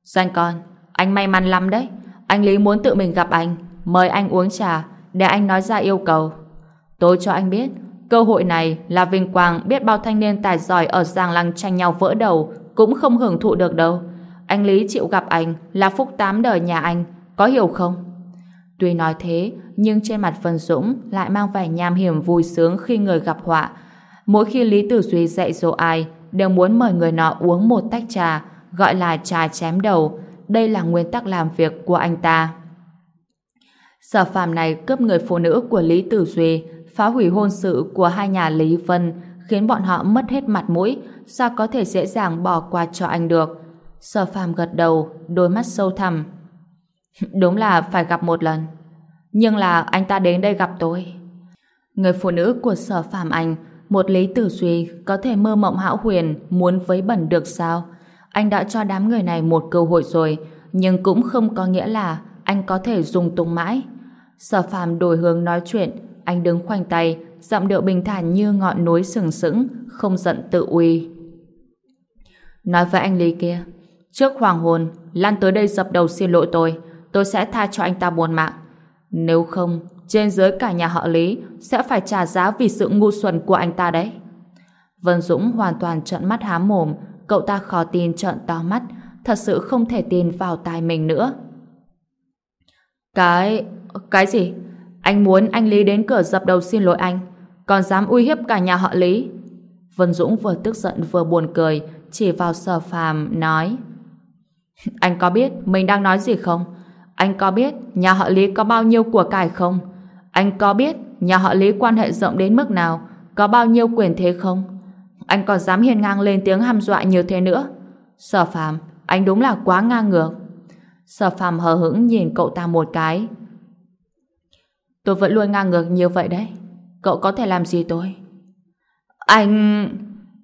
Doanh con, anh may mắn lắm đấy. Anh Lý muốn tự mình gặp anh, mời anh uống trà, để anh nói ra yêu cầu. Tôi cho anh biết, cơ hội này là vinh quang biết bao thanh niên tài giỏi ở Giang Lăng tranh nhau vỡ đầu, cũng không hưởng thụ được đâu. Anh Lý chịu gặp anh là phúc tám đời nhà anh, có hiểu không? Tuy nói thế, nhưng trên mặt Vân Dũng lại mang vẻ nham hiểm vui sướng khi người gặp họa. Mỗi khi Lý Tử Duy dạy dỗ ai, đều muốn mời người nọ uống một tách trà, gọi là trà chém đầu. Đây là nguyên tắc làm việc của anh ta. Sở phàm này cướp người phụ nữ của Lý Tử Duy, phá hủy hôn sự của hai nhà Lý Vân, khiến bọn họ mất hết mặt mũi, sao có thể dễ dàng bỏ qua cho anh được. Sở phàm gật đầu, đôi mắt sâu thẳm. [laughs] Đúng là phải gặp một lần. Nhưng là anh ta đến đây gặp tôi. Người phụ nữ của sở phàm anh, một lý tử duy có thể mơ mộng hão huyền muốn với bẩn được sao? Anh đã cho đám người này một cơ hội rồi, nhưng cũng không có nghĩa là anh có thể dùng tung mãi. Sở phàm đổi hướng nói chuyện, anh đứng khoanh tay, giọng điệu bình thản như ngọn núi sừng sững, không giận tự uy. Nói với anh Lý kia, trước hoàng hồn Lan tới đây dập đầu xin lỗi tôi, tôi sẽ tha cho anh ta buồn mạng. Nếu không, trên dưới cả nhà họ Lý sẽ phải trả giá vì sự ngu xuẩn của anh ta đấy. Vân Dũng hoàn toàn trợn mắt há mồm, cậu ta khó tin trợn to mắt, thật sự không thể tin vào tai mình nữa. Cái... cái gì? Anh muốn anh Lý đến cửa dập đầu xin lỗi anh, còn dám uy hiếp cả nhà họ Lý. Vân Dũng vừa tức giận vừa buồn cười, chỉ vào sở phàm, nói Anh có biết mình đang nói gì không? Anh có biết nhà họ Lý có bao nhiêu của cải không? Anh có biết nhà họ Lý quan hệ rộng đến mức nào? Có bao nhiêu quyền thế không? Anh còn dám hiên ngang lên tiếng hăm dọa như thế nữa? Sở phàm, anh đúng là quá ngang ngược. Sở phàm hờ hững nhìn cậu ta một cái. Tôi vẫn luôn ngang ngược như vậy đấy. Cậu có thể làm gì tôi? Anh...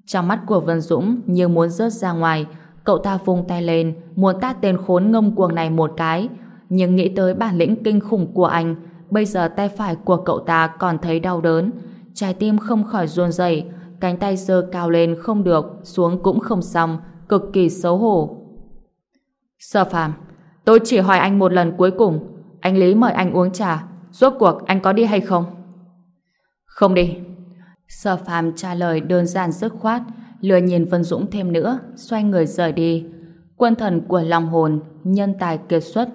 Trong mắt của Vân Dũng như muốn rớt ra ngoài, cậu ta vung tay lên, muốn tát tên khốn ngông cuồng này một cái, nhưng nghĩ tới bản lĩnh kinh khủng của anh, bây giờ tay phải của cậu ta còn thấy đau đớn. Trái tim không khỏi run rẩy, cánh tay giơ cao lên không được, xuống cũng không xong, cực kỳ xấu hổ. Sở phàm, tôi chỉ hỏi anh một lần cuối cùng, anh Lý mời anh uống trà, rốt cuộc anh có đi hay không? Không đi. Sở phàm trả lời đơn giản dứt khoát, lừa nhìn Vân Dũng thêm nữa, xoay người rời đi. Quân thần của lòng hồn, nhân tài kiệt xuất,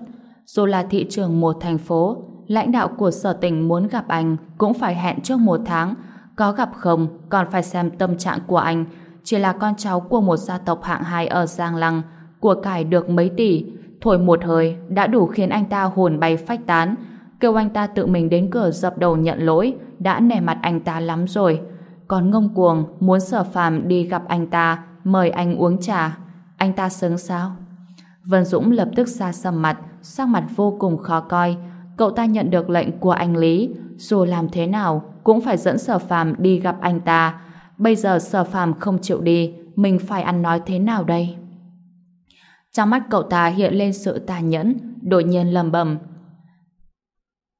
dù là thị trường một thành phố, lãnh đạo của sở tỉnh muốn gặp anh cũng phải hẹn trước một tháng. Có gặp không, còn phải xem tâm trạng của anh. Chỉ là con cháu của một gia tộc hạng hai ở Giang Lăng, của cải được mấy tỷ, thổi một hơi đã đủ khiến anh ta hồn bay phách tán. Kêu anh ta tự mình đến cửa dập đầu nhận lỗi, đã nể mặt anh ta lắm rồi. Còn ngông cuồng muốn sở phàm đi gặp anh ta, mời anh uống trà. Anh ta sướng sao? Vân Dũng lập tức xa sầm mặt, sắc mặt vô cùng khó coi. Cậu ta nhận được lệnh của anh Lý, dù làm thế nào cũng phải dẫn sở phàm đi gặp anh ta. Bây giờ sở phàm không chịu đi, mình phải ăn nói thế nào đây? Trong mắt cậu ta hiện lên sự tàn nhẫn, đột nhiên lầm bầm.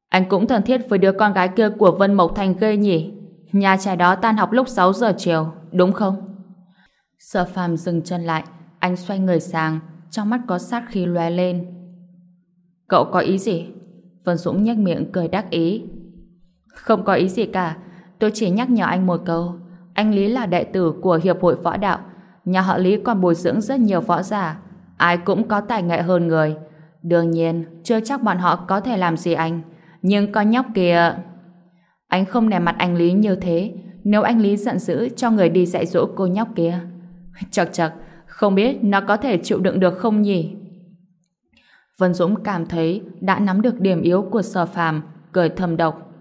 Anh cũng thân thiết với đứa con gái kia của Vân Mộc Thành ghê nhỉ? Nhà trai đó tan học lúc 6 giờ chiều, đúng không? Sở phàm dừng chân lại, anh xoay người sang, trong mắt có sát khí lóe lên. Cậu có ý gì? Vân Dũng nhếch miệng cười đắc ý. Không có ý gì cả, tôi chỉ nhắc nhở anh một câu. Anh Lý là đệ tử của Hiệp hội Võ Đạo. nhà họ Lý còn bồi dưỡng rất nhiều võ giả, ai cũng có tài nghệ hơn người. Đương nhiên, chưa chắc bọn họ có thể làm gì anh, nhưng con nhóc kìa... Anh không nè mặt anh Lý như thế, nếu anh Lý giận dữ cho người đi dạy dỗ cô nhóc kia. Chật chật, không biết nó có thể chịu đựng được không nhỉ? Vân Dũng cảm thấy đã nắm được điểm yếu của sở phàm, cười thầm độc.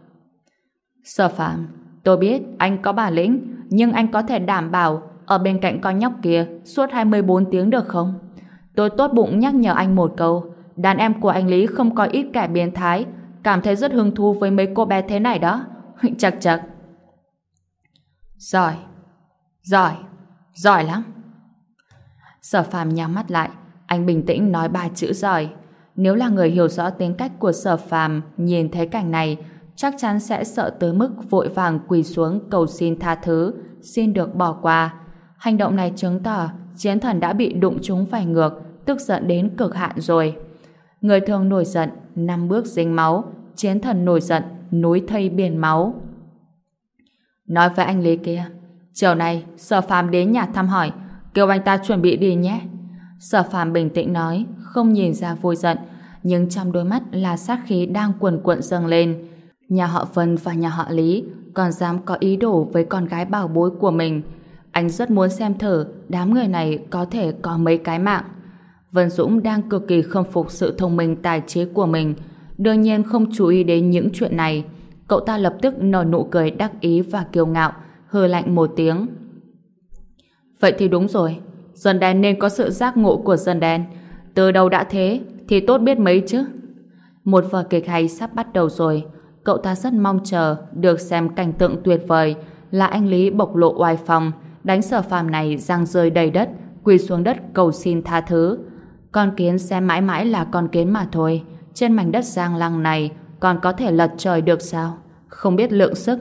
Sở phàm, tôi biết anh có bản lĩnh, nhưng anh có thể đảm bảo ở bên cạnh con nhóc kia suốt 24 tiếng được không? Tôi tốt bụng nhắc nhở anh một câu, đàn em của anh Lý không có ít kẻ biến thái, cảm thấy rất hứng thú với mấy cô bé thế này đó. [laughs] Chặt chặt. Giỏi, giỏi, giỏi lắm. Sở phàm nhắm mắt lại, anh bình tĩnh nói ba chữ giỏi. Nếu là người hiểu rõ tính cách của sở phàm nhìn thấy cảnh này, chắc chắn sẽ sợ tới mức vội vàng quỳ xuống cầu xin tha thứ, xin được bỏ qua. Hành động này chứng tỏ chiến thần đã bị đụng trúng phải ngược, tức giận đến cực hạn rồi. Người thường nổi giận, năm bước dính máu, chiến thần nổi giận, núi thây biển máu. Nói với anh Lý kia, chiều nay sở phàm đến nhà thăm hỏi, kêu anh ta chuẩn bị đi nhé. Sở phàm bình tĩnh nói, không nhìn ra vui giận, nhưng trong đôi mắt là sát khí đang cuồn cuộn dâng lên. Nhà họ Vân và nhà họ Lý còn dám có ý đồ với con gái bảo bối của mình. Anh rất muốn xem thử đám người này có thể có mấy cái mạng. Vân Dũng đang cực kỳ khâm phục sự thông minh tài trí của mình, đương nhiên không chú ý đến những chuyện này. Cậu ta lập tức nở nụ cười đắc ý và kiêu ngạo, hừ lạnh một tiếng. Vậy thì đúng rồi, dân đen nên có sự giác ngộ của dân đen. Từ đầu đã thế, thì tốt biết mấy chứ. Một vở kịch hay sắp bắt đầu rồi, cậu ta rất mong chờ được xem cảnh tượng tuyệt vời là anh Lý bộc lộ oai phòng đánh sở phàm này răng rơi đầy đất, quỳ xuống đất cầu xin tha thứ. Con kiến xem mãi mãi là con kiến mà thôi, trên mảnh đất giang lăng này còn có thể lật trời được sao? Không biết lượng sức.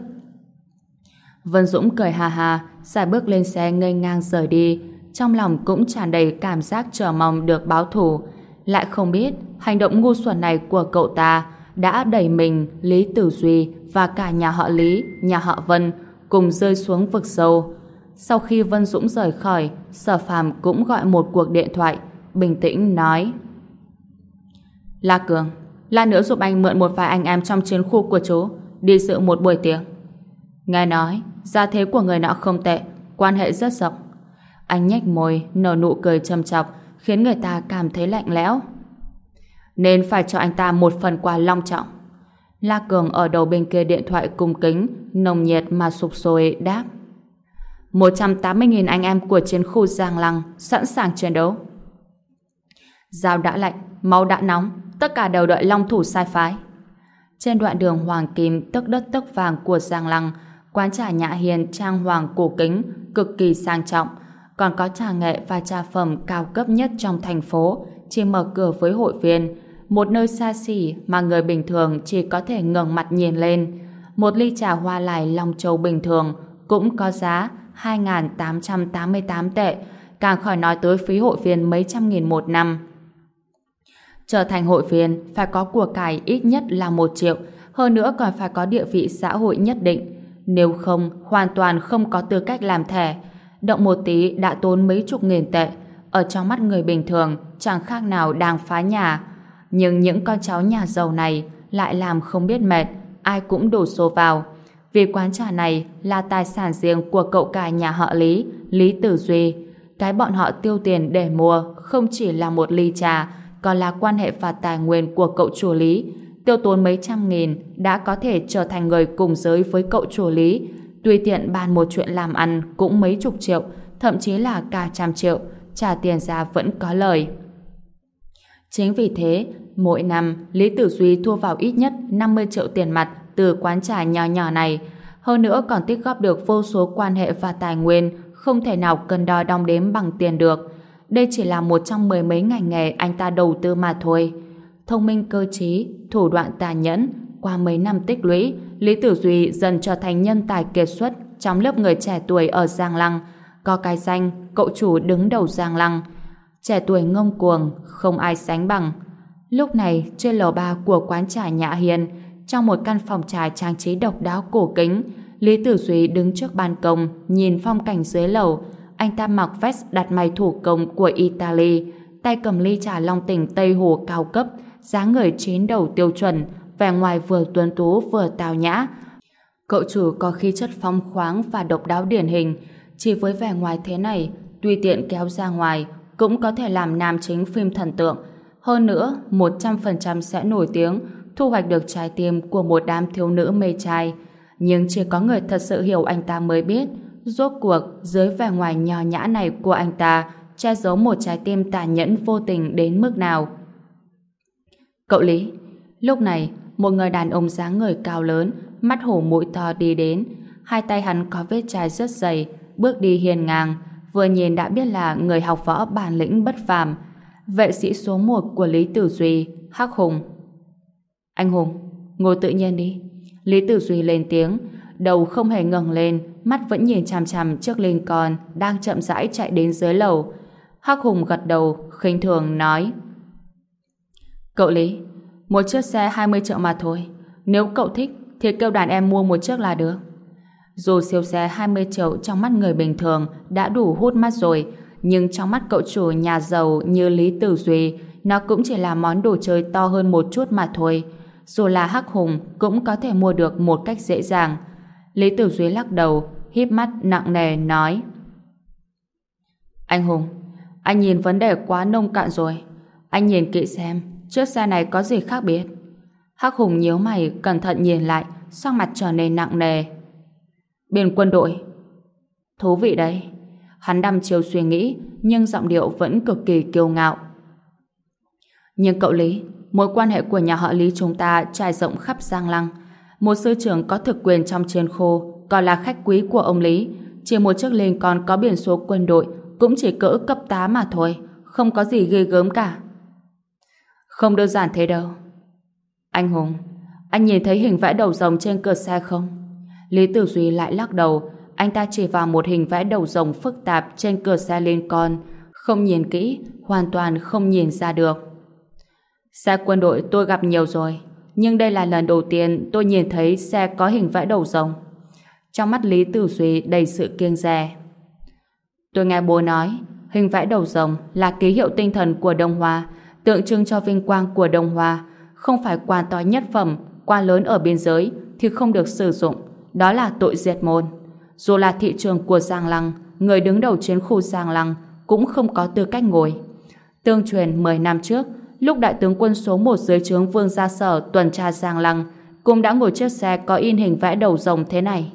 Vân Dũng cười hà hà, xài bước lên xe ngây ngang rời đi, trong lòng cũng tràn đầy cảm giác chờ mong được báo thù. Lại không biết, hành động ngu xuẩn này của cậu ta đã đẩy mình, Lý Tử Duy và cả nhà họ Lý, nhà họ Vân cùng rơi xuống vực sâu. Sau khi Vân Dũng rời khỏi, Sở Phàm cũng gọi một cuộc điện thoại, bình tĩnh nói La Cường, La nữa giúp anh mượn một vài anh em trong chiến khu của chú đi dự một buổi tiệc. Nghe nói, gia thế của người nọ không tệ, quan hệ rất rộng. Anh nhếch môi, nở nụ cười châm chọc, khiến người ta cảm thấy lạnh lẽo. Nên phải cho anh ta một phần quà long trọng. La Cường ở đầu bên kia điện thoại cung kính, nồng nhiệt mà sụp sôi đáp. 180.000 anh em của chiến khu Giang Lăng sẵn sàng chiến đấu. Dao đã lạnh, máu đã nóng, tất cả đều đợi long thủ sai phái. Trên đoạn đường hoàng kim tức đất tức vàng của Giang Lăng, quán trà nhã hiền trang hoàng cổ kính, cực kỳ sang trọng, còn có trà nghệ và trà phẩm cao cấp nhất trong thành phố, chỉ mở cửa với hội viên, một nơi xa xỉ mà người bình thường chỉ có thể ngẩng mặt nhìn lên. Một ly trà hoa lài Long Châu bình thường cũng có giá 2.888 tệ, càng khỏi nói tới phí hội viên mấy trăm nghìn một năm. Trở thành hội viên phải có của cải ít nhất là một triệu, hơn nữa còn phải có địa vị xã hội nhất định. Nếu không, hoàn toàn không có tư cách làm thẻ. Động một tí đã tốn mấy chục nghìn tệ. Ở trong mắt người bình thường, chẳng khác nào đang phá nhà. Nhưng những con cháu nhà giàu này lại làm không biết mệt, ai cũng đổ xô vào. Vì quán trà này là tài sản riêng của cậu cả nhà họ Lý, Lý Tử Duy. Cái bọn họ tiêu tiền để mua không chỉ là một ly trà, còn là quan hệ và tài nguyên của cậu chủ Lý. Tiêu tốn mấy trăm nghìn đã có thể trở thành người cùng giới với cậu chủ Lý. Tùy tiện bàn một chuyện làm ăn cũng mấy chục triệu, thậm chí là cả trăm triệu, trả tiền ra vẫn có lời. Chính vì thế, mỗi năm Lý Tử Duy thua vào ít nhất 50 triệu tiền mặt từ quán trà nhỏ nhỏ này. Hơn nữa còn tích góp được vô số quan hệ và tài nguyên không thể nào cân đo đong đếm bằng tiền được. Đây chỉ là một trong mười mấy ngành nghề anh ta đầu tư mà thôi. Thông minh cơ trí, thủ đoạn tàn nhẫn, qua mấy năm tích lũy, Lý Tử Duy dần trở thành nhân tài kiệt xuất trong lớp người trẻ tuổi ở Giang Lăng. Có cái danh, cậu chủ đứng đầu Giang Lăng. Trẻ tuổi ngông cuồng, không ai sánh bằng. Lúc này, trên lầu ba của quán trà Nhã Hiền, trong một căn phòng trà trang trí độc đáo cổ kính, Lý Tử Duy đứng trước ban công, nhìn phong cảnh dưới lầu, anh ta mặc vest đặt mày thủ công của Italy, tay cầm ly trà long tỉnh Tây Hồ cao cấp, dáng người chín đầu tiêu chuẩn, vẻ ngoài vừa tuấn tú vừa tào nhã. Cậu chủ có khí chất phong khoáng và độc đáo điển hình, chỉ với vẻ ngoài thế này, tùy tiện kéo ra ngoài, cũng có thể làm nam chính phim thần tượng. Hơn nữa, 100% sẽ nổi tiếng, thu hoạch được trái tim của một đám thiếu nữ mê trai. Nhưng chỉ có người thật sự hiểu anh ta mới biết, rốt cuộc dưới vẻ ngoài nhỏ nhã này của anh ta che giấu một trái tim tàn nhẫn vô tình đến mức nào. Cậu Lý, lúc này, một người đàn ông dáng người cao lớn, mắt hổ mũi to đi đến, hai tay hắn có vết chai rất dày, bước đi hiền ngang, vừa nhìn đã biết là người học võ bản lĩnh bất phàm, vệ sĩ số một của Lý Tử Duy, Hắc Hùng. Anh Hùng, ngồi tự nhiên đi. Lý Tử Duy lên tiếng, đầu không hề ngẩng lên, mắt vẫn nhìn chằm chằm trước linh con đang chậm rãi chạy đến dưới lầu. Hắc Hùng gật đầu, khinh thường nói: "Cậu Lý, một chiếc xe 20 triệu mà thôi, nếu cậu thích thì kêu đàn em mua một chiếc là được." Dù siêu xe 20 triệu trong mắt người bình thường đã đủ hút mắt rồi, nhưng trong mắt cậu chủ nhà giàu như Lý Tử Duy, nó cũng chỉ là món đồ chơi to hơn một chút mà thôi. Dù là hắc hùng cũng có thể mua được một cách dễ dàng. Lý Tử Duy lắc đầu, híp mắt nặng nề nói Anh Hùng, anh nhìn vấn đề quá nông cạn rồi. Anh nhìn kỹ xem, chiếc xe này có gì khác biệt. Hắc Hùng nhíu mày, cẩn thận nhìn lại, sắc mặt trở nên nặng nề. Bên quân đội. Thú vị đấy. Hắn đăm chiều suy nghĩ, nhưng giọng điệu vẫn cực kỳ kiêu ngạo. Nhưng cậu Lý, mối quan hệ của nhà họ Lý chúng ta trải rộng khắp Giang Lăng. Một sư trưởng có thực quyền trong chiến khô, còn là khách quý của ông Lý. Chỉ một chiếc linh còn có biển số quân đội, cũng chỉ cỡ cấp tá mà thôi, không có gì ghê gớm cả. Không đơn giản thế đâu. Anh Hùng, anh nhìn thấy hình vẽ đầu rồng trên cửa xe không? Lý Tử Duy lại lắc đầu, anh ta chỉ vào một hình vẽ đầu rồng phức tạp trên cửa xe lên con, không nhìn kỹ, hoàn toàn không nhìn ra được. Xe quân đội tôi gặp nhiều rồi, nhưng đây là lần đầu tiên tôi nhìn thấy xe có hình vẽ đầu rồng. Trong mắt Lý Tử Duy đầy sự kiêng dè. Tôi nghe bố nói, hình vẽ đầu rồng là ký hiệu tinh thần của Đông Hoa, tượng trưng cho vinh quang của Đông Hoa, không phải quan to nhất phẩm, quan lớn ở biên giới thì không được sử dụng. Đó là tội diệt môn. Dù là thị trường của Giang Lăng, người đứng đầu chiến khu Giang Lăng cũng không có tư cách ngồi. Tương truyền 10 năm trước, lúc đại tướng quân số 1 dưới trướng Vương Gia Sở tuần tra Giang Lăng, cũng đã ngồi chiếc xe có in hình vẽ đầu rồng thế này.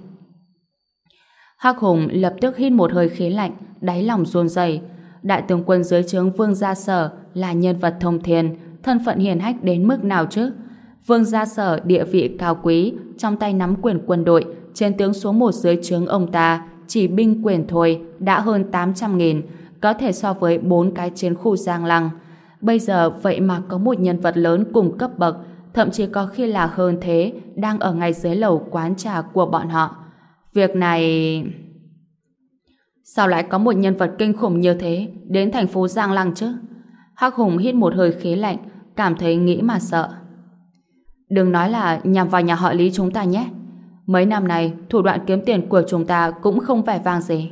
Hắc Hùng lập tức hít một hơi khí lạnh, đáy lòng run rẩy. Đại tướng quân dưới trướng Vương Gia Sở là nhân vật thông thiên, thân phận hiền hách đến mức nào chứ? Vương Gia Sở địa vị cao quý, trong tay nắm quyền quân đội, trên tướng số một dưới trướng ông ta, chỉ binh quyền thôi, đã hơn 800.000, có thể so với bốn cái chiến khu Giang Lăng. Bây giờ vậy mà có một nhân vật lớn cùng cấp bậc, thậm chí có khi là hơn thế, đang ở ngay dưới lầu quán trà của bọn họ. Việc này... Sao lại có một nhân vật kinh khủng như thế đến thành phố Giang Lăng chứ? Hắc Hùng hít một hơi khí lạnh, cảm thấy nghĩ mà sợ. Đừng nói là nhằm vào nhà họ Lý chúng ta nhé. Mấy năm này, thủ đoạn kiếm tiền của chúng ta cũng không vẻ vang gì.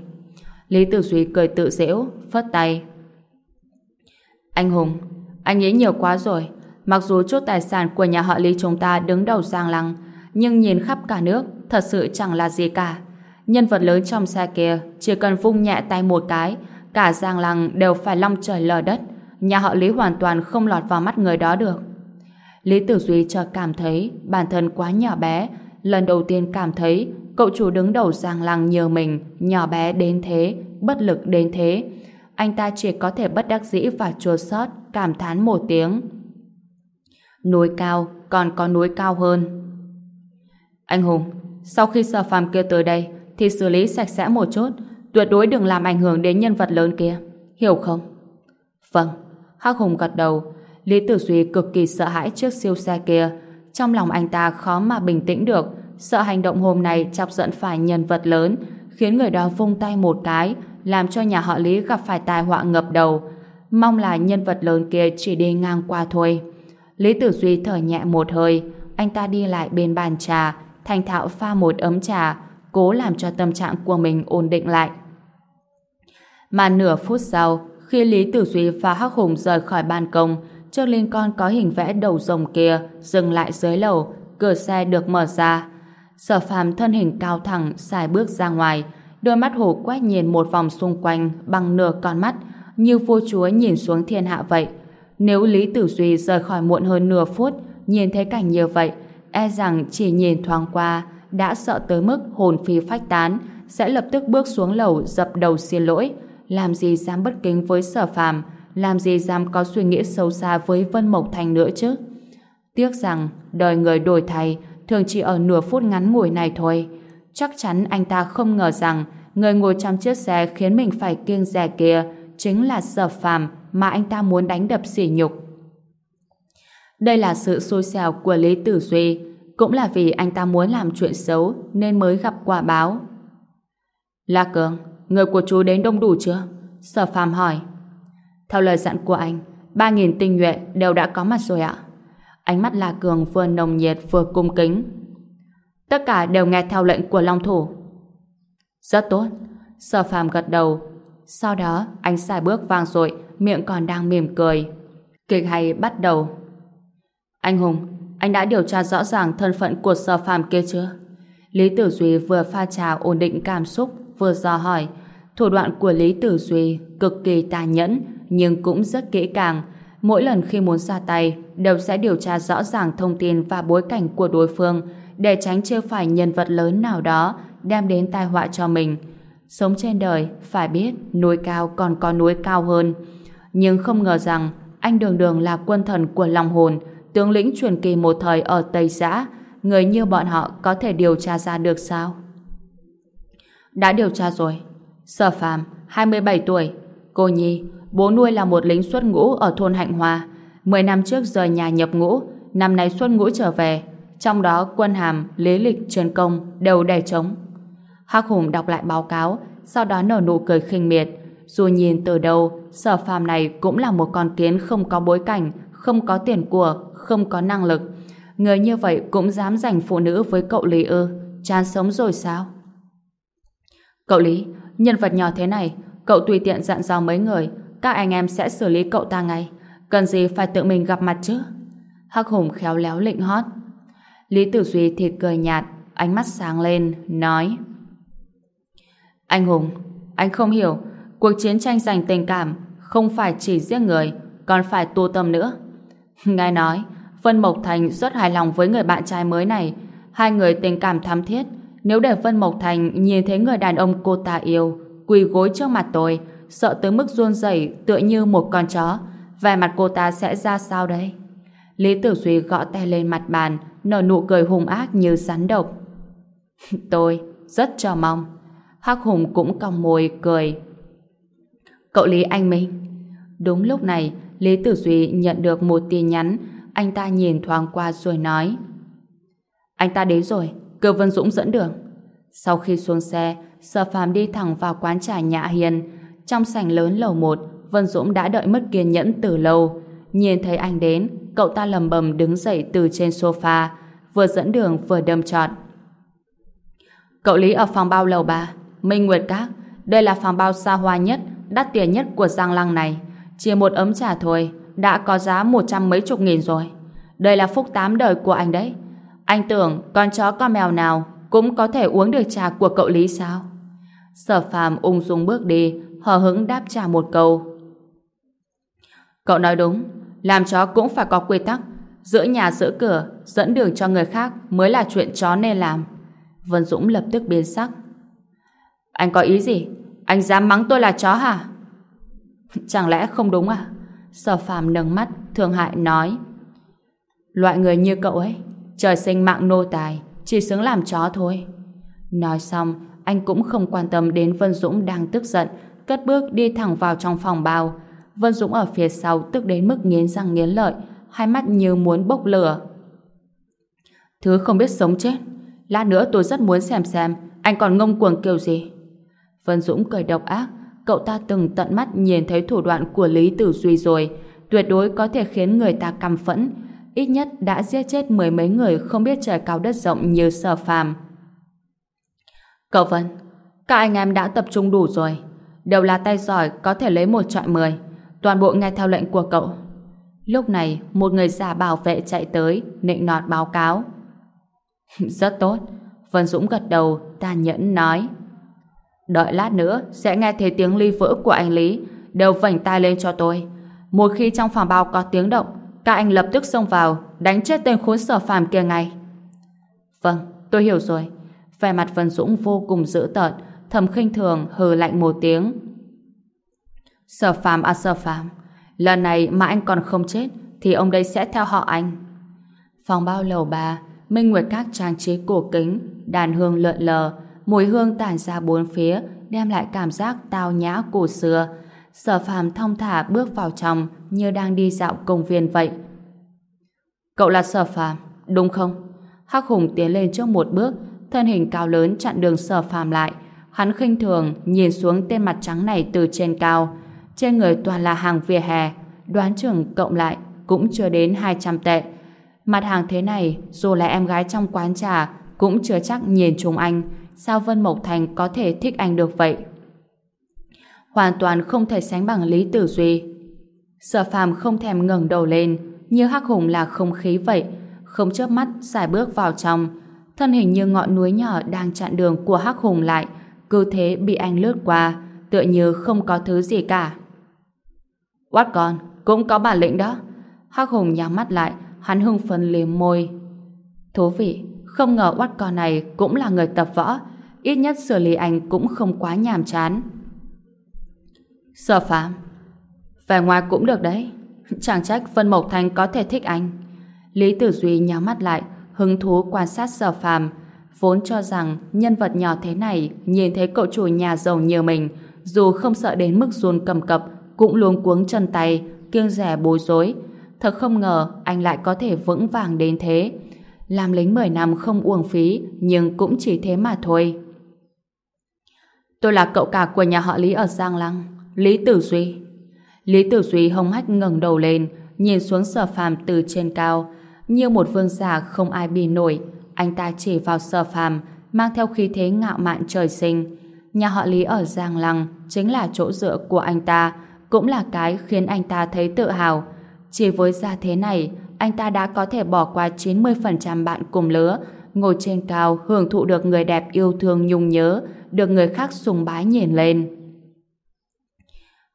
Lý Tử Duy cười tự giễu, phất tay. Anh Hùng, anh nghĩ nhiều quá rồi. Mặc dù chút tài sản của nhà họ Lý chúng ta đứng đầu giang lăng, nhưng nhìn khắp cả nước, thật sự chẳng là gì cả. Nhân vật lớn trong xe kia, chỉ cần vung nhẹ tay một cái, cả giang lăng đều phải long trời lở đất. Nhà họ Lý hoàn toàn không lọt vào mắt người đó được. Lý Tử Duy chợt cảm thấy bản thân quá nhỏ bé, lần đầu tiên cảm thấy cậu chủ đứng đầu giang lăng nhờ mình, nhỏ bé đến thế, bất lực đến thế. Anh ta chỉ có thể bất đắc dĩ và chua xót cảm thán một tiếng. Núi cao, còn có núi cao hơn. Anh Hùng, sau khi sở phàm kia tới đây, thì xử lý sạch sẽ một chút, tuyệt đối đừng làm ảnh hưởng đến nhân vật lớn kia. Hiểu không? Vâng. Hắc Hùng gật đầu. Lý Tử Duy cực kỳ sợ hãi trước siêu xe kia, trong lòng anh ta khó mà bình tĩnh được, sợ hành động hôm nay chọc giận phải nhân vật lớn, khiến người đó vung tay một cái, làm cho nhà họ Lý gặp phải tai họa ngập đầu. Mong là nhân vật lớn kia chỉ đi ngang qua thôi. Lý Tử Duy thở nhẹ một hơi, anh ta đi lại bên bàn trà, thành thạo pha một ấm trà, cố làm cho tâm trạng của mình ổn định lại. Mà nửa phút sau, khi Lý Tử Duy và Hắc Hùng rời khỏi ban công, chiếc linh con có hình vẽ đầu rồng kia dừng lại dưới lầu, cửa xe được mở ra. Sở phàm thân hình cao thẳng xài bước ra ngoài, đôi mắt hổ quét nhìn một vòng xung quanh bằng nửa con mắt, như vua chúa nhìn xuống thiên hạ vậy. Nếu Lý Tử Duy rời khỏi muộn hơn nửa phút, nhìn thấy cảnh như vậy, e rằng chỉ nhìn thoáng qua, đã sợ tới mức hồn phi phách tán, sẽ lập tức bước xuống lầu dập đầu xin lỗi. Làm gì dám bất kính với sở phàm, làm gì dám có suy nghĩ sâu xa với Vân Mộc Thành nữa chứ. Tiếc rằng, đời người đổi thay thường chỉ ở nửa phút ngắn ngủi này thôi. Chắc chắn anh ta không ngờ rằng người ngồi trong chiếc xe khiến mình phải kiêng dè kia chính là sở phàm mà anh ta muốn đánh đập sỉ nhục. Đây là sự xui xẻo của Lý Tử Duy, cũng là vì anh ta muốn làm chuyện xấu nên mới gặp quả báo. La Cường, người của chú đến đông đủ chưa? Sở phàm hỏi. Theo lời dặn của anh, 3.000 tinh nhuệ đều đã có mặt rồi ạ. Ánh mắt La Cường vừa nồng nhiệt vừa cung kính. Tất cả đều nghe theo lệnh của Long Thủ. Rất tốt. Sở phàm gật đầu. Sau đó, anh xài bước vang dội miệng còn đang mỉm cười. Kịch hay bắt đầu. Anh Hùng, anh đã điều tra rõ ràng thân phận của sở phàm kia chưa? Lý Tử Duy vừa pha trà ổn định cảm xúc, vừa dò hỏi. Thủ đoạn của Lý Tử Duy cực kỳ tàn nhẫn, nhưng cũng rất kỹ càng. Mỗi lần khi muốn ra tay, đều sẽ điều tra rõ ràng thông tin và bối cảnh của đối phương để tránh chưa phải nhân vật lớn nào đó đem đến tai họa cho mình. Sống trên đời, phải biết núi cao còn có núi cao hơn. Nhưng không ngờ rằng anh đường đường là quân thần của lòng hồn, tướng lĩnh truyền kỳ một thời ở Tây Giã, người như bọn họ có thể điều tra ra được sao? Đã điều tra rồi. Sở Phạm, 27 tuổi, cô Nhi, bố nuôi là một lính xuất ngũ ở thôn Hạnh Hòa. 10 năm trước rời nhà nhập ngũ, năm nay xuất ngũ trở về. Trong đó quân hàm, lý lịch, truyền công đều đầy trống. Hắc Hùng đọc lại báo cáo, sau đó nở nụ cười khinh miệt. Dù nhìn từ đầu, sở phàm này cũng là một con kiến không có bối cảnh, không có tiền của, không có năng lực. Người như vậy cũng dám giành phụ nữ với cậu Lý ư? Chán sống rồi sao? Cậu Lý, nhân vật nhỏ thế này, cậu tùy tiện dặn dò mấy người, các anh em sẽ xử lý cậu ta ngay. Cần gì phải tự mình gặp mặt chứ? Hắc Hùng khéo léo lịnh hót. Lý Tử Duy thì cười nhạt, ánh mắt sáng lên, nói Anh Hùng, anh không hiểu, cuộc chiến tranh giành tình cảm không phải chỉ giết người, còn phải tu tâm nữa. [laughs] Ngài nói, Vân Mộc Thành rất hài lòng với người bạn trai mới này, hai người tình cảm thắm thiết. Nếu để Vân Mộc Thành nhìn thấy người đàn ông cô ta yêu, quỳ gối trước mặt tôi, sợ tới mức run rẩy tựa như một con chó, vẻ mặt cô ta sẽ ra sao đấy Lý Tử Duy gõ tay lên mặt bàn, nở nụ cười hung ác như rắn độc. [laughs] tôi rất chờ mong. Hắc Hùng cũng cong môi cười. Cậu Lý anh Minh. Đúng lúc này, Lý Tử Duy nhận được một tin nhắn, anh ta nhìn thoáng qua rồi nói. Anh ta đến rồi, Cơ Vân Dũng dẫn đường. Sau khi xuống xe, Sở Phàm đi thẳng vào quán trà Nhã Hiền. Trong sảnh lớn lầu 1, Vân Dũng đã đợi mất kiên nhẫn từ lâu. Nhìn thấy anh đến, cậu ta lầm bầm đứng dậy từ trên sofa, vừa dẫn đường vừa đâm trọt. Cậu Lý ở phòng bao lầu 3, Minh Nguyệt Các. Đây là phòng bao xa hoa nhất, đắt tiền nhất của Giang Lăng này. Chỉ một ấm trà thôi, đã có giá một trăm mấy chục nghìn rồi. Đây là phúc tám đời của anh đấy. Anh tưởng con chó con mèo nào cũng có thể uống được trà của cậu Lý sao? Sở phàm ung dung bước đi, hờ hững đáp trả một câu. Cậu nói đúng, làm chó cũng phải có quy tắc. Giữa nhà giữa cửa, dẫn đường cho người khác mới là chuyện chó nên làm. Vân Dũng lập tức biến sắc. Anh có ý gì? Anh dám mắng tôi là chó hả? [laughs] Chẳng lẽ không đúng à? Sở phàm nâng mắt, thương hại nói. Loại người như cậu ấy, trời sinh mạng nô tài, chỉ xứng làm chó thôi. Nói xong, anh cũng không quan tâm đến Vân Dũng đang tức giận, cất bước đi thẳng vào trong phòng bao. Vân Dũng ở phía sau tức đến mức nghiến răng nghiến lợi, hai mắt như muốn bốc lửa. Thứ không biết sống chết. Lát nữa tôi rất muốn xem xem anh còn ngông cuồng kiểu gì. Vân Dũng cười độc ác, cậu ta từng tận mắt nhìn thấy thủ đoạn của Lý Tử Duy rồi, tuyệt đối có thể khiến người ta căm phẫn, ít nhất đã giết chết mười mấy người không biết trời cao đất rộng như sở phàm. Cậu Vân, các anh em đã tập trung đủ rồi. đều là tay giỏi có thể lấy một trọi mười. Toàn bộ nghe theo lệnh của cậu. Lúc này, một người già bảo vệ chạy tới, nịnh nọt báo cáo. [laughs] Rất tốt. Vân Dũng gật đầu, ta nhẫn nói. Đợi lát nữa, sẽ nghe thấy tiếng ly vỡ của anh Lý. Đều vảnh tai lên cho tôi. Một khi trong phòng bao có tiếng động, các anh lập tức xông vào, đánh chết tên khốn sở phàm kia ngay. Vâng, tôi hiểu rồi. Vẻ mặt Vân Dũng vô cùng dữ tợn, thầm khinh thường hừ lạnh một tiếng. Sở phàm à sở phàm, lần này mà anh còn không chết, thì ông đây sẽ theo họ anh. Phòng bao lầu ba, Minh Nguyệt các trang trí cổ kính, đàn hương lượn lờ, mùi hương tản ra bốn phía, đem lại cảm giác tao nhã cổ xưa. Sở phàm thong thả bước vào trong như đang đi dạo công viên vậy. Cậu là sở phàm, đúng không? Hắc Hùng tiến lên trước một bước, thân hình cao lớn chặn đường sở phàm lại. Hắn khinh thường nhìn xuống tên mặt trắng này từ trên cao. Trên người toàn là hàng vỉa hè, đoán chừng cộng lại cũng chưa đến 200 tệ. Mặt hàng thế này, dù là em gái trong quán trà, cũng chưa chắc nhìn trùng anh. Sao Vân Mộc Thành có thể thích anh được vậy? Hoàn toàn không thể sánh bằng Lý Tử Duy. Sở phàm không thèm ngẩng đầu lên, như hắc hùng là không khí vậy, không chớp mắt xài bước vào trong. Thân hình như ngọn núi nhỏ đang chặn đường của hắc hùng lại, cứ thế bị anh lướt qua, tựa như không có thứ gì cả. Quát con, cũng có bản lĩnh đó. Hắc hùng nhắm mắt lại, hắn hưng phấn liếm môi. Thú vị, không ngờ quát con này cũng là người tập võ, ít nhất xử lý anh cũng không quá nhàm chán. Sở phạm, về ngoài cũng được đấy, chẳng trách Vân Mộc thanh có thể thích anh. Lý Tử Duy nhắm mắt lại, hứng thú quan sát sở phàm, vốn cho rằng nhân vật nhỏ thế này nhìn thấy cậu chủ nhà giàu như mình, dù không sợ đến mức run cầm cập, cũng luống cuống chân tay, kiêng rẻ bối rối, Thật không ngờ anh lại có thể vững vàng đến thế. Làm lính 10 năm không uổng phí, nhưng cũng chỉ thế mà thôi. Tôi là cậu cả của nhà họ Lý ở Giang Lăng, Lý Tử Duy. Lý Tử Duy hông hách ngẩng đầu lên, nhìn xuống sở phàm từ trên cao. Như một vương giả không ai bì nổi, anh ta chỉ vào sở phàm, mang theo khí thế ngạo mạn trời sinh. Nhà họ Lý ở Giang Lăng chính là chỗ dựa của anh ta, cũng là cái khiến anh ta thấy tự hào. Chỉ với gia thế này, anh ta đã có thể bỏ qua 90% bạn cùng lứa, ngồi trên cao hưởng thụ được người đẹp yêu thương nhung nhớ, được người khác sùng bái nhìn lên.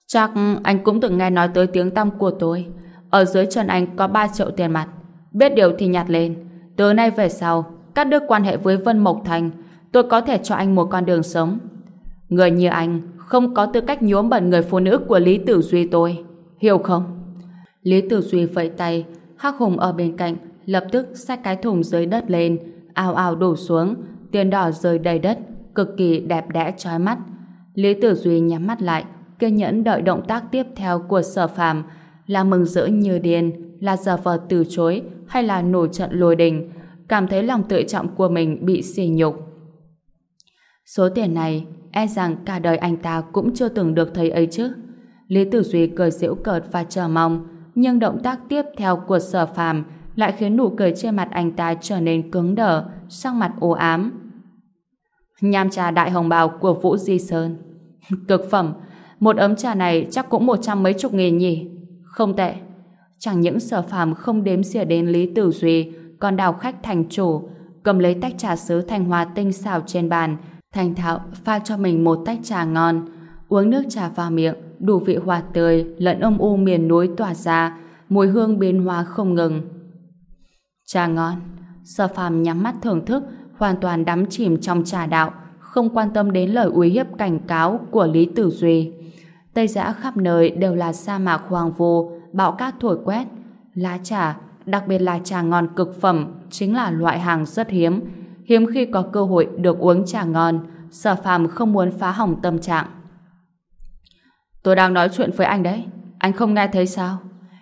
Chắc anh cũng từng nghe nói tới tiếng tăm của tôi. Ở dưới chân anh có 3 triệu tiền mặt. Biết điều thì nhặt lên. Từ nay về sau, cắt đứt quan hệ với Vân Mộc Thành, tôi có thể cho anh một con đường sống. Người như anh không có tư cách nhuốm bẩn người phụ nữ của Lý Tử Duy tôi. Hiểu không? Lý Tử Duy vẫy tay, Hắc Hùng ở bên cạnh lập tức xách cái thùng dưới đất lên, ao ao đổ xuống, tiền đỏ rơi đầy đất, cực kỳ đẹp đẽ chói mắt. Lý Tử Duy nhắm mắt lại, kiên nhẫn đợi động tác tiếp theo của Sở Phàm, là mừng rỡ như điên, là giờ vờ từ chối hay là nổi trận lôi đình, cảm thấy lòng tự trọng của mình bị xỉ nhục. Số tiền này, e rằng cả đời anh ta cũng chưa từng được thấy ấy chứ. Lý Tử Duy cười giễu cợt và chờ mong, nhưng động tác tiếp theo của sở phàm lại khiến nụ cười trên mặt anh ta trở nên cứng đờ, sang mặt u ám. Nham trà đại hồng bào của Vũ Di Sơn. [laughs] Cực phẩm, một ấm trà này chắc cũng một trăm mấy chục nghìn nhỉ? Không tệ. Chẳng những sở phàm không đếm xỉa đến Lý Tử Duy, còn đào khách thành chủ, cầm lấy tách trà sứ thanh hoa tinh xảo trên bàn, thành thạo pha cho mình một tách trà ngon, uống nước trà vào miệng, đủ vị hòa tươi lẫn âm u miền núi tỏa ra, mùi hương biến hóa không ngừng. Trà ngon, Sở Phàm nhắm mắt thưởng thức, hoàn toàn đắm chìm trong trà đạo, không quan tâm đến lời uy hiếp cảnh cáo của Lý Tử Duy. Tây giã khắp nơi đều là sa mạc hoàng vô, bão cát thổi quét. Lá trà, đặc biệt là trà ngon cực phẩm, chính là loại hàng rất hiếm. Hiếm khi có cơ hội được uống trà ngon, Sở Phàm không muốn phá hỏng tâm trạng. Tôi đang nói chuyện với anh đấy. Anh không nghe thấy sao?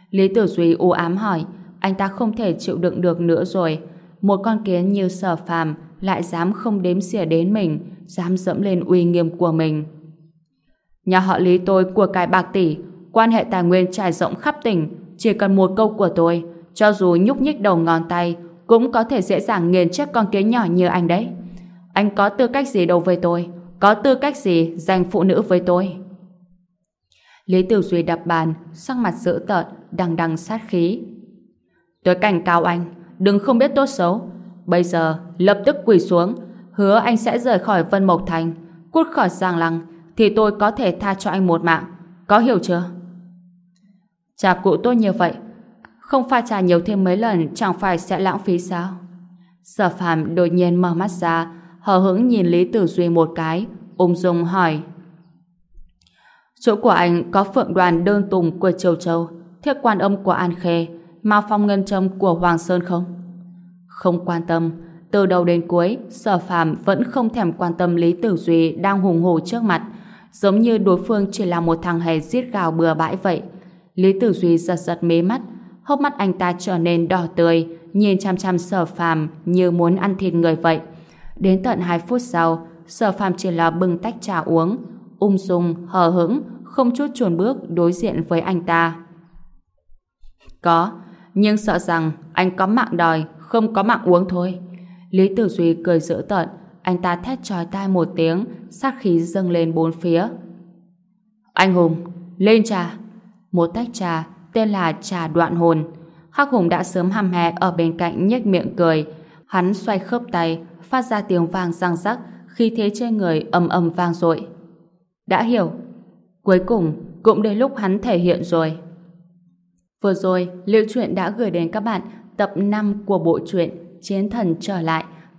Lý Tử Duy u ám hỏi. Anh ta không thể chịu đựng được nữa rồi. Một con kiến như sở phàm lại dám không đếm xỉa đến mình, dám dẫm lên uy nghiêm của mình. Nhà họ Lý tôi của cải bạc tỷ, quan hệ tài nguyên trải rộng khắp tỉnh, chỉ cần một câu của tôi, cho dù nhúc nhích đầu ngón tay, cũng có thể dễ dàng nghiền chết con kiến nhỏ như anh đấy. Anh có tư cách gì đâu với tôi? Có tư cách gì dành phụ nữ với tôi? Lý tiểu Duy đập bàn, sắc mặt dữ tợn, đằng đằng sát khí. Tôi cảnh cáo anh, đừng không biết tốt xấu. Bây giờ, lập tức quỳ xuống, hứa anh sẽ rời khỏi Vân Mộc Thành, cút khỏi Giang Lăng, thì tôi có thể tha cho anh một mạng. Có hiểu chưa? Trả cụ tôi như vậy, không pha trà nhiều thêm mấy lần chẳng phải sẽ lãng phí sao? Sở phàm đột nhiên mở mắt ra, hờ hững nhìn Lý Tử Duy một cái, ung dung hỏi. Chỗ của anh có phượng đoàn đơn tùng của triều Châu, thiết quan âm của An Khê, mao phong ngân châm của Hoàng Sơn không? Không quan tâm, từ đầu đến cuối, sở phàm vẫn không thèm quan tâm Lý Tử Duy đang hùng hổ trước mặt, giống như đối phương chỉ là một thằng hề giết gào bừa bãi vậy. Lý Tử Duy giật giật mí mắt, hốc mắt anh ta trở nên đỏ tươi, nhìn chăm chăm sở phàm như muốn ăn thịt người vậy. Đến tận 2 phút sau, sở phàm chỉ là bưng tách trà uống, ung dung, hờ hững, không chút chuồn bước đối diện với anh ta. Có, nhưng sợ rằng anh có mạng đòi, không có mạng uống thôi. Lý Tử Duy cười dữ tợn, anh ta thét trói tai một tiếng, sát khí dâng lên bốn phía. Anh Hùng, lên trà. Một tách trà, tên là trà đoạn hồn. Hắc Hùng đã sớm hăm hè ở bên cạnh nhếch miệng cười. Hắn xoay khớp tay, phát ra tiếng vang răng rắc, khi thế trên người ầm ầm vang dội. Đã hiểu. Cuối cùng, cũng đến lúc hắn thể hiện rồi. Vừa rồi, Liệu Truyện đã gửi đến các bạn tập 5 của bộ truyện Chiến Thần Trở Lại.